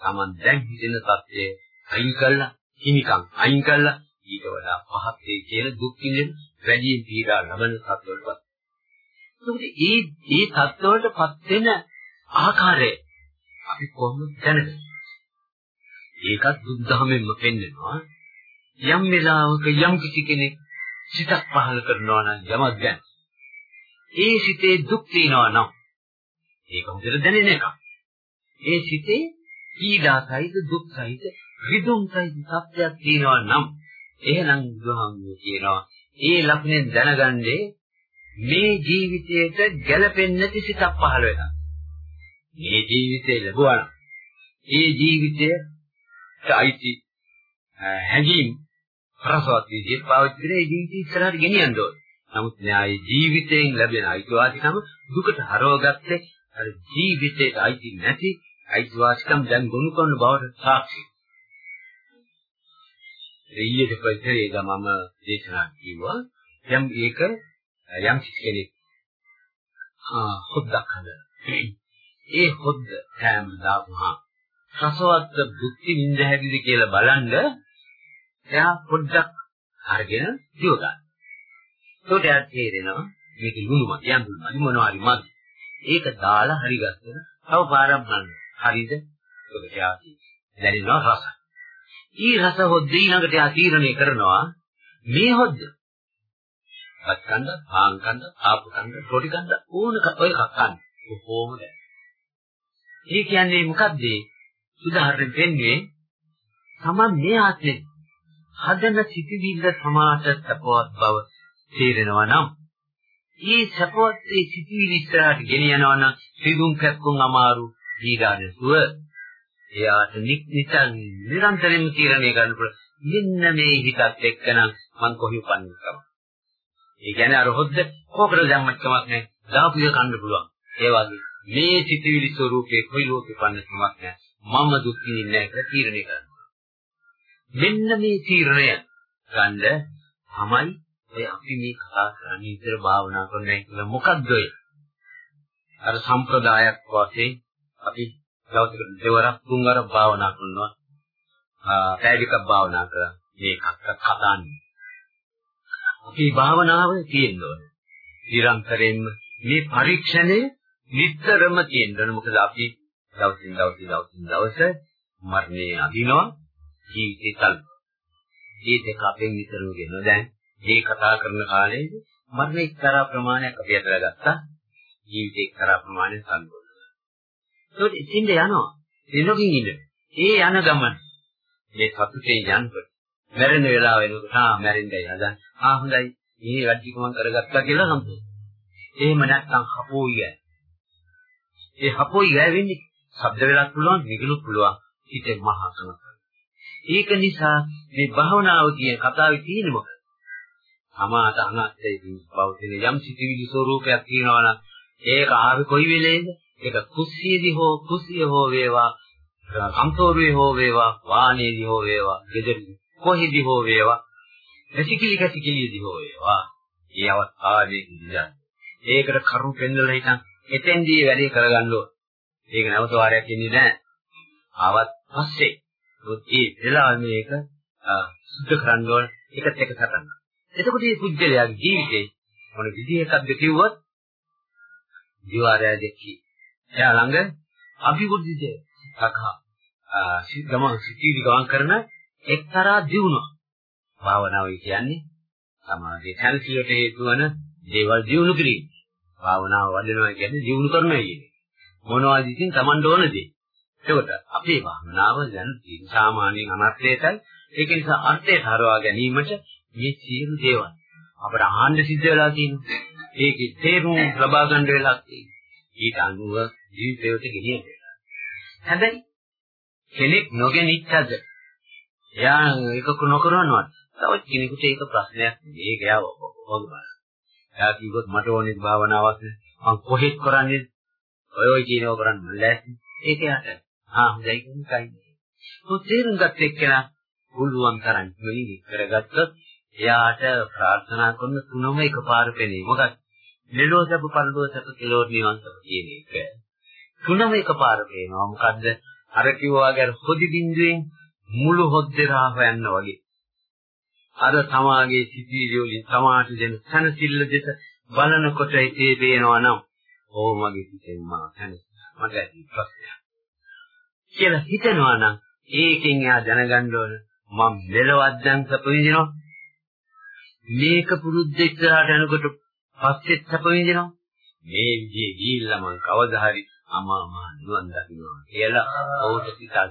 තමන් දැන් හිතෙන තත්ත්වයේ අයින් කළා හිමිකම් අයින් කළා. ඊට වඩා පහත් වේ කියන දුක් විඳින වැඩි පීඩා ලබන තත්ත්වවලට ඒකට ඒ ඒ තත්ත්වවලටපත් වෙන ආකාරය අපි කොහොමද දැනගන්නේ? ඒකත් බුද්ධහමෙන්ම පෙන්නනවා යම් වෙලාවක යම් කිසි කෙනෙක් සිතක් පහල කරනවා නම් යමක් ගැන. ඒ සිතේ දුක් තියනවා නම් ඒක හොඳට දැනෙන එකක්. ඒ සිතේ පීඩාසහිත දුක්සහිත රිදුම්සහිත සත්‍යයක් තියෙනවා නම් එහෙනම් බුදුහාමුදුරුවෝ කියනවා ඒ ලක්ෂණයෙන් දැනගන්නේ මේ ජීවිතයට ගැළපෙන්නේ නැති සිතක් පහළ වෙනවා. මේ ජීවිතේ ලැබුවා නම් ඒ ජීවිතයට අයිති හැඟීම් රසවත් විදිහට පාවිච්චි කරලා ඒ ජීවිතය ඉස්සරහට ගෙනියන්න ඕනේ. නමුත් න්යාය ජීවිතයෙන් ලැබෙන අයිතිවාසිකම දුකට හරවගත්තේ අර ජීවිතේට අයිති නැති අයිතිවාසිකම් දැන් ගොනු කරන බවට සාක්ෂි. ඊයේ දෙපැත්තේ ගමම දේශනා කිව්වා යම් ඒක යම් කෙනෙක් ආ හොද්දක් හදලා ඒ හොද්ද හැම දාපුහා රසවත් බුද්ධි විඳ හැකිද කියලා බලන්න එයා පොඩ්ඩක් අරගෙන දිව ගන්න. ඒකට එයා තේරෙනවා මේක ලුණුමත් යම් ලුණුමත් මොනවා හරි මදි. ඒක දාලා හරි ගත්තම තව පාරක් බලන්න. හරිද? ඒක යාති. දැනෙනවා රස. ඊ රස හොද්ද ඊළඟට යා තීරණය කරනවා මේ හොද්ද. වත් කන්න, පාන් කන්න, ආපු කන්න, රොටි කන්න ඕන ඔය එකක් කන්න. කොහොමද? ඒ කියන්නේ මොකද්ද? උදාහරණයක් දෙන්නේ තමන් මේ ආත්මේ හදන සිටිවිල්ල සමාත සපවත් බව තේරෙනවා නම් ඒ සපවත් ඒ සිටිවිලි ඉස්සරහට ගෙන යනවා නම් සිදුම් කැක්කුම් අමාරු දීගානසුව එයාට නිත්‍යං නිරන්තරයෙන්ම තීරණය ගන්න පුළුවන් මෙන්න මේ හිතත් එක්කනම් මං කොහේ උපන්නේ කම ඒ කියන්නේ අර හොද්ද කොකර දැම්මත් කමක් නැහැ දාපු එක කන්න පුළුවන් ඒ වගේ මේ සිතිවිලි ස්වરૂපේ කොයි ලෝකේ පන්න කමක් නැහැ. මම දුක් විඳින්නේ නැහැ කියලා තීරණය කරනවා. මෙන්න මේ තීරණය ගන්න තමයි ඔය අපි මේ කතා කරන්නේ ඉතර භාවනා කරන්නේ කියලා මොකද්ද ඔය? අර සම්ප්‍රදායක් වශයෙන් අපි දවසකට දෙවරක් තුන්වරක් භාවනා කරනවා. පැයක භාවනා කරා මේකක් කතාන්නේ. අපි භාවනාව තියෙන්න ඕනේ. නිරන්තරයෙන්ම මේ පරීක්ෂණය නිතරම තියෙන්න ඕනේ. මොකද අපි දවසින් දවස දවසින් දවස මරණය අදිනවා ජීවිතය තල්ප. මේ දෙක අපෙන් නිතරම ගෙනවා. දැන් මේ කතා කරන කාලේදී මරණ එක්තරා ප්‍රමාණයක් අපි අතර ගත්තා. ජීවිතේ එක්තරා ප්‍රමාණයක් තල්ප. ඒකට ඉතින්ද යනවා. එනකින් ඉන්න. ඒ යන ගමන මේ සතුටේ යනකොට මැරෙන වෙලාව වෙනකොට ආ මැරෙන්නයි හදන්. ආ හොඳයි. මේ වැඩිකමක් කරගත්තා කියලා සම්පූර්ණ. එහෙම නැත්නම් හපෝයි යයි. ඒ හපෝයි යයි වෙන්නේ ශබ්ද වෙලක් පුළුවන්, නිගලුත් පුළුවන්. හිතේ මහා සමත. ඒක නිසා මේ භාවනාව කියන කතාවේ තියෙන්නේ මොකද? සමාත අනත්තේ බෞද්ධින යම් සිටිවිලි ස්වરૂපයක් තියෙනවා නම් ඒක ආවේ කොයි වෙලේද? ඒක කුස්සියේදී හෝ කුස්සිය හෝ වේවා, සම්තෝරුවේ හෝ වේවා, වාහනේදී හෝ වේවා, ගෙදරදී කොහෙදී හෝ වේවා, රසිකිලි කසිකිලිදී හෝ වේවා. ඒ අවස්ථාවේ ඉඳන් ඒකට කරුණු පෙන්වලා හිටන් එතෙන්දී වැඩේ කරගන්න ඕන. ඒක නැවත වාරයක් ඉන්නේ නැහැ. ආවත් පස්සේ ඒ වෙලාව මේක සුද්ධ කරන්න ඕන. ඒකත් එක සටන. එතකොට මේ කුජලයාගේ ජීවිතේ මොන විදිහකටද කිව්වොත් දිවාරය දෙකි. එයා ළඟ අභිවෘද්ධිද සකහා සිද්ධම සිටීවි ගමන් කරන එක්තරා දියුණුව. භාවනාව කියන්නේ සමාධිය සැලසිලට හේතු වන දේවල් දියුණු කිරීම. භාවනාව වඩනවා කියන්නේ දියුණු කරනවා කියන්නේ. මොනවද ඉතින් Taman ඕන දේ. එතකොට අපේ භාවනාව දැන් සාමාන්‍යයෙන් අනර්ථයටයි ඒක නිසා අර්ථයට හරවා ගැනීමට මේ සියලු දේවල් අපට අහන්න සිද්ධ වෙලා තියෙනවා. ඒකේ තේරුම් ලබා ගන්න වෙලාවක් තියෙනවා. ඊට අනුව ජීවිතයට ගෙනියන්න. හැබැයි කෙනෙක් නොගෙනිච්චද එයා ඒක නොකරනවත් තවත් කෙනෙකුට ඒක ප්‍රශ්නයක් නෙවෙයි ඒක යා වග බලන්න. එයා කිව්වොත් මට ඕනේ භාවනාවක් මම කොහෙත් කරන්නේ ඔය ඔය කියනවා කරන්න ලෑස්ති. ඒක යට. ආ හොඳයි කියන්නේ. ඔය තේරුම් ගත්ත එක්කෙනා පුළුවන් තරම් මෙලි කරගත්තොත් එයාට ප්‍රාර්ථනා කරන තුනම එකපාර පෙනේ. මොකද මෙලෝ සබ පරලෝ සබ කෙලෝ නිවන් සබ කියන එක. තුනම එකපාර පේනවා. මොකද්ද? අර කිව්වා වගේ හොදි බින්දුවෙන් මුළු හොද්දේ රාව යන්න වගේ. අර තමාගේ සිටිවිලි වලින් තමාට දෙන සනසිල්ල දෙස බලනකොට ඒ පේනවා නම් ඕ මගේ හිතෙන් මා සනස මට ඇති ප්‍රශ්නයක්. කියලා හිතනවා නම් ඒකෙන් එයා දැනගන්න ඕන මම මෙලවත් දැන් සප විඳිනවා. මේක පුරුද්ද ඉස්සරහට යනකොට පස්සෙත් සප විඳිනවා. මේ විදිහේ ගිහිල්ලා මං කවදා හරි අමා මහ නිවන් දකින්නවා කියලා ඔහුට සිතන.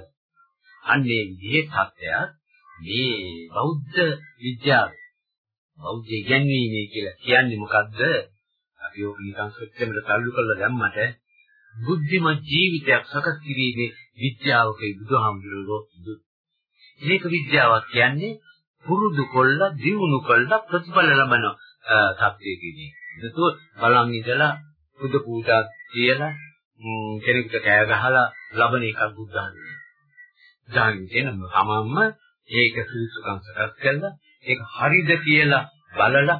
අන්නේ විදිහේ සත්‍යයක් මේ බෞද්ධ විද්‍යාව බෞද්ධ ඉගැන්වීමේ කියලා කියන්නේ මොකද්ද? අපි ඕක නිකන් සත්‍යෙමද තල්ලු කරලා දැම්මට බුද්ධිමත් ජීවිතයක් සකස් කිරීමේ විද්‍යාවකයි බුදුහාමුදුරුවෝ මේක විද්‍යාවක් කියන්නේ පුරුදු කොල්ල දියුණු කොල්ල ප්‍රතිඵල ලබන සත්‍යයකිනේ. ඒක බලන් ඉඳලා බුදු පූජා කියලා කෙනෙකුට කෑ ගහලා ලබන එකක් බුද්ධාගමයි. දැන් එනම තමන්ම ඒක සූසුකම් සකස් කරලා ඒක හරිද කියලා බලලා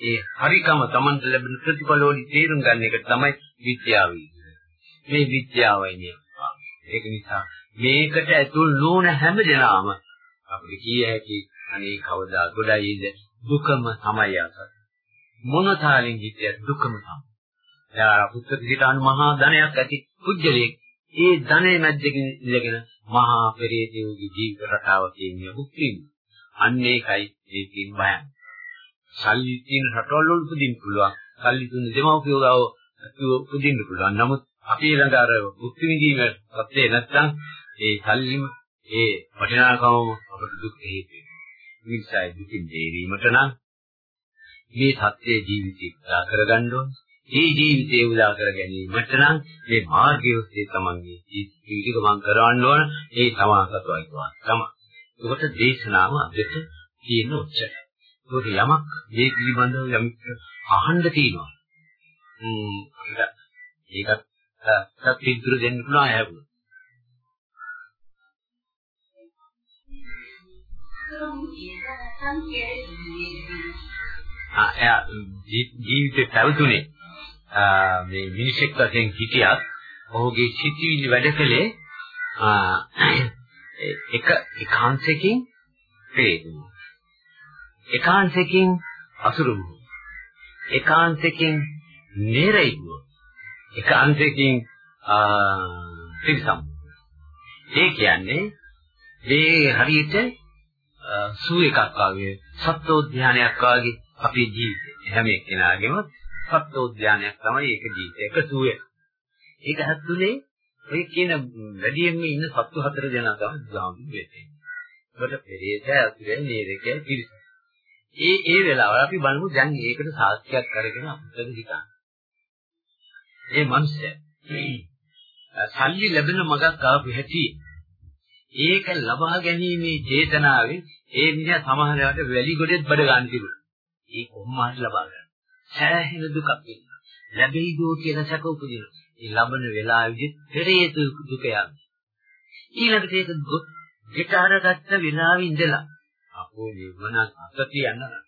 ඒ හරිකම තමන්ට ලැබෙන ප්‍රතිඵල වලින් තේරුම් ගන්න එක තමයි විද්‍යාව මේ විද්‍යාවයි ඒක නිසා මේකට ඇතුල් නොවන හැම දෙනාම අපිට කිය හැකි අනේ කවදා ගොඩයිද දුකම තමයි අසත් මොන තාලෙන් හිටියත් දුකම තමයි. එයා පුත්‍ර පිටිකාන මහා ධනයක් ඇති කුජලයේ ඒ ධනෙ මැද්දකින් ඉඳගෙන මහා පෙරේතයෝගේ ජීවිත රටාව කියන්නේ උත්තින්. අන්න ඒකයි ඒකෙන් බයන්. සල්ලි තියෙන රටවල් වල උපදින්න පුළුවන්. සල්ලි තුන දෙමව්පියෝ ගාව උපදින්න පුළුවන්. නමුත් අපේ ළඟ අර මුක්ති විඳීම සත්‍යේ නැත්තම් ඒ සල්ලිම ඒ වටිනාකම අපට දුක් හේතු වෙනවා. විශ්සයි දුකින් දෙරීමට නම් මේ සත්‍යයේ ජීවිතය උදා කරගන්න ඕනේ. මේ ජීවිතය උදා කර ගැනීමට නම් මේ මාර්ගය ඔස්සේ තමන්ගේ ජීවිත ගමන් කරවන්න ඕන. ඒ සමාසතුයි තමයි. ඒකට දේශනාව අදට තියෙන උච්චය. ඒකට යමක් මේ පිළිබඳව යමක් අහන්න තියෙනවා. ම්ම් ඒකත් සත් පිටුරු දෙන්න පුළුවන් හැබුණා. ආ ජීවිතේ පැවතුනේ මේ මිනිසෙක් වශයෙන් හිටියත් ඔහුගේ සිතිවිලි වැඩ කළේ එක එකාංශකින් වේදනු එකාංශකින් අසුරු එකාංශකින් නේරයිව එකාංශකින් තිරිසම් ඒ කියන්නේ මේ හරියට සූ එකක් වගේ සත්වෝද්‍යානයක් වගේ අපේ ජීවිතේ හැම එක්කෙනාගේම සත්වෝද්‍යානයක් තමයි ඒක ජීවිතේ එක සූ එක. ඒක හැතුලේ ඔය කියන වැඩියෙන්ම ඉන්න සත්තු හතර දෙනා තමයි බුදුහාමුදුරු වෙන්නේ. ඒකට පෙරේත අතුරෙන් නේරකේ පිරිස. ඒ ඒ වෙලාවල අපි බලමු දැන් ඒකට සාක්ෂියක් කරගෙන අපිට හිතන්න. ඒ මනුස්සය සල්ලි ලැබෙන මගක් ආපු හැටි ඒක ලබා ගැනීමේ චේතනාවෙන් ඒ මිනිහා සමහර වෙලාවට වැලි ගොඩෙත් බඩ ගන්න තිබුණා. ඒ කොහොම හරි ලබා ගන්න. සෑහෙන දුකක් වෙනවා. ලැබෙයිදෝ කියලා සැක උපදිනවා. ඒ ලබන වෙලාවෙදි පෙරේත දුක යනවා. ඊළඟට ඒක ගෙටහරගත්ත වෙලාවේ ඉඳලා අපෝ මේ මොන අසතිය යනවා.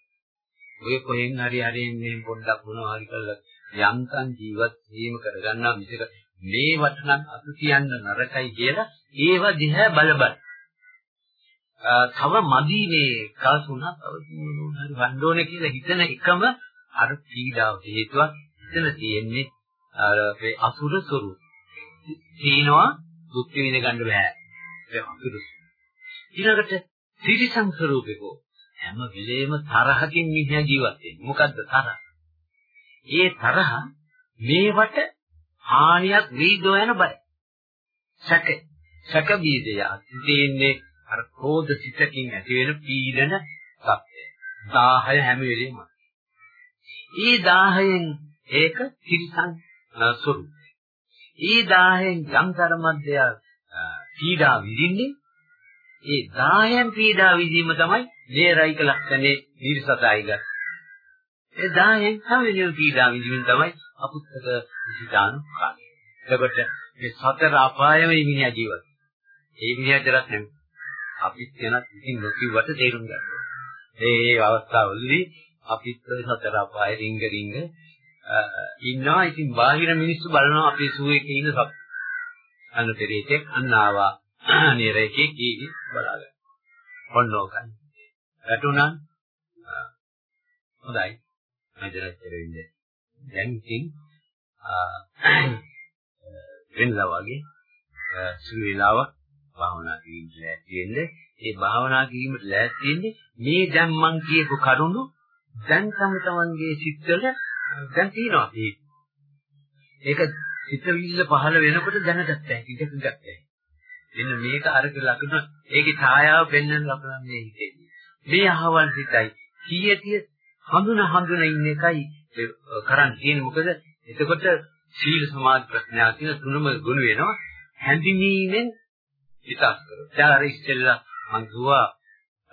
ඔය කොහෙන් හරි හරි මේ පොඩ්ඩක් මොනවා හරි කරලා යම්තන් ජීවත් වීම කරගන්නා මිසක මේ වටනම් අතු කියන්න නරකයි කියලා ඒව දිහා බලබල. තව මදි මේ කාසුණා තව හරි වන්න ඕනේ කියලා හිතන එකම අර පීඩාව හේතුවක් හිතන තියෙන්නේ අර මේ අසුර ස්වરૂප. තීනවා දුක් විඳ ගන්න බෑ. ඒ අසුර. ඊළඟට ත්‍රිසං ස්වરૂපේකෝ හැම වෙලේම තරහකින් මිනිහා ජීවත් වෙන්නේ. මොකද්ද තරහ? ඒ තරහ මේවට හානියක් වීදෝ යන බය. සැක සැක බීජය තියෙන්නේ අර ක්‍රෝධ සිතකින් ඇති වෙන පීඩන සත්‍යය. 10 හැම වෙලෙම. ඊ 10න් ඒක තිරිසන් ස්වરૂපය. ඊ 10න් යම් ධර්මද්දය පීඩා විඳින්නේ ඒ 10න් පීඩා විඳීම තමයි දේරයික ලක්ෂණේ නිර්සතයිග. ඒ 10න් හැම වෙලෙම පීඩා විඳින්න තමයි අපුත්තක විසිතානු කාණේ. එතකොට මේ සතර අපායම මිනිහා ජීවත්. ඒ මිනිහටවත් නෙමෙයි. අපිත් වෙනත් ඉතින් නොකියවට තේරුම් ගන්න. මේ මේ අවස්ථාවවලදී අපිත් ඔය සතර අපාය රිංග රිංග ඉන්නවා. ඉතින් බාහිර මිනිස්සු බලනවා අපේ සුවේක ඉන්න සත්. අන්න පෙරේතෙක් අන්න ආවා. නිරේකේ කී බලාගන්න. ඔන්නෝකයි. වැටුණා. හොඳයි. මෙතනත් වෙන්නේ. දැන් ඉතින් වෙනදා වගේ සුළු වෙලාවක් භාවනා කිරීමට ලෑස්ති වෙන්නේ. ඒ භාවනා කිරීමට ලෑස්ති වෙන්නේ මේ දැන් මං කියපු කරුණු දැන් තම තමන්ගේ සිත්වල දැන් තියෙනවා. ඒක සිතවිල්ල පහළ වෙනකොට දැනගත්තා. ඉඳක ගත්තා. එන්න මේක අරක ලකුණ ඒකේ ඡායාව පෙන්වන්න ලකුණ මේ හිතේ. මේ අහවල් සිතයි කීයතිය හඳුන හඳුන ඉන්න එකයි කරන් තියෙන්නේ මොකද එතකොට සීල සමාධි ප්‍රඥා කියන තුනම ගුණ වෙනවා හැඳිනීමෙන් හිතස් කරනවා. දැන් අර ඉස්සෙල්ලා මං කිව්වා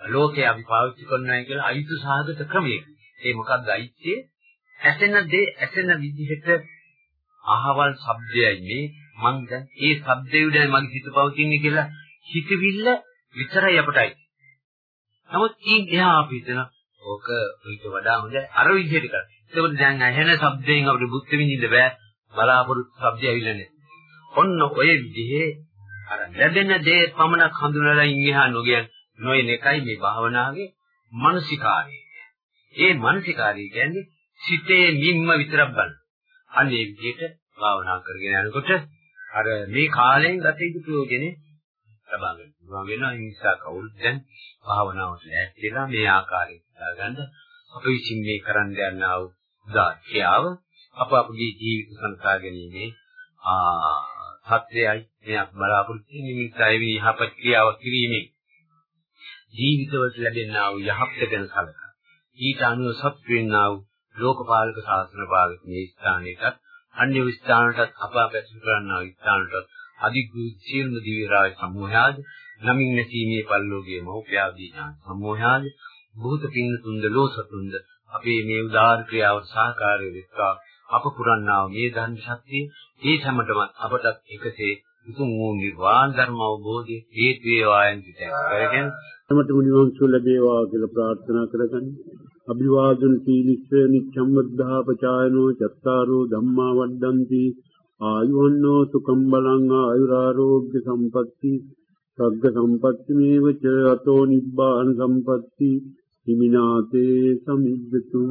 ලෝකේ අපි පාවිච්චි කරනවා කියලා අයිති සාගත ක්‍රමයක. ඒ මොකක්ද අයිතිය? ඇසෙන දේ ඇසෙන විදිහට අහවල් શબ્දයයි මේ මං දැන් ඒ શબ્දයුඩයි මගේ හිත පවතින්නේ කියලා හිතවිල්ල විතරයි අපටයි. නමුත් ඊ එහා අපි හිතන ඕක ඊට වඩා හොඳයි අර විදිහට කරා. ඒකෝට දැන් ඇහෙන શબ્දයෙන් අපිට බුද්ධ විඳින්න බෑ බලාපොරොත්තු શબ્දය ඇවිල්ලා නැහැ. ඔන්න ඔය විදිහේ අර ලැබෙන දේ පමණක් හඳුනලා ඉන්නවා නොගියන් නොයන එකයි මේ භාවනාවේ මානසිකාරය. ඒ මානසිකාරය කියන්නේ සිතේ නිම්ම විතරක් බලන. අන්න ඒ විදිහට භාවනා කරගෙන යනකොට අර මේ කාලයෙන් ගත යුතු ප්‍රයෝජනේ ලබා ගන්න පුළුවන් වෙනවා. ඒ නිසා කවුරුත් දැන් භාවනාවට ලෑස්තිලා මේ ආකාරයෙන් දාගන්න අප විසින් මේ කරන්න යනා වූ දාක්ෂයාව අප අපගේ ජීවිත සංසා ගැනීමේ ආ සත්‍යයයි මේ බලාපොරොත්තු වෙන නිමිත්තයි යහපත් ක්‍රියාවක් කිරීමෙන් ජීවිතවලට ලැබෙනා වූ යහපත ගැන සැලකා. ඊට අනුව සත් වෙන්නා වූ ලෝකපාලක ශාසන පාලක මේ ස්ථානයටත් අන්‍ය ස්ථානටත් අප අපැසු කරන්නා වූ ස්ථානටත් අධිග්‍රහ සියලුම දිව්‍ය රාජ සමූහයාද නමින් නැසීමේ පල්ලෝගේ මෞප්‍යාදී ඥාන සමූහයාද භූත පින්න තුන්ද ලෝසතුන්ද අපේ මේ උදාාර ක්‍රියාවට සහකාරී වෙත්වා අප පුරන්නා මේ ධර්ම ශක්තිය ඒ සමටම අපට එකසේ උතුම් වූ නිර්වාණ ධර්ම අවබෝධය හේතු වේවායන් සිතන කරගෙන තමට නිවන් සුව ලැබේවා කියලා ප්‍රාර්ථනා කරගන්න. අභිවාදන සීලිස්ස නිච්ඡම් වද්ධා පචායනෝ චත්තාරෝ ධම්මා වඩ්ඩಂತಿ ආයුවන්නෝ සුඛම් බලං ආයුරාෝග්‍ය සම්පatti. සග්ග සම්පatti මේවච අතෝ නිබ්බාන සම්පatti. හිමිනාතේ සමිද්දතු.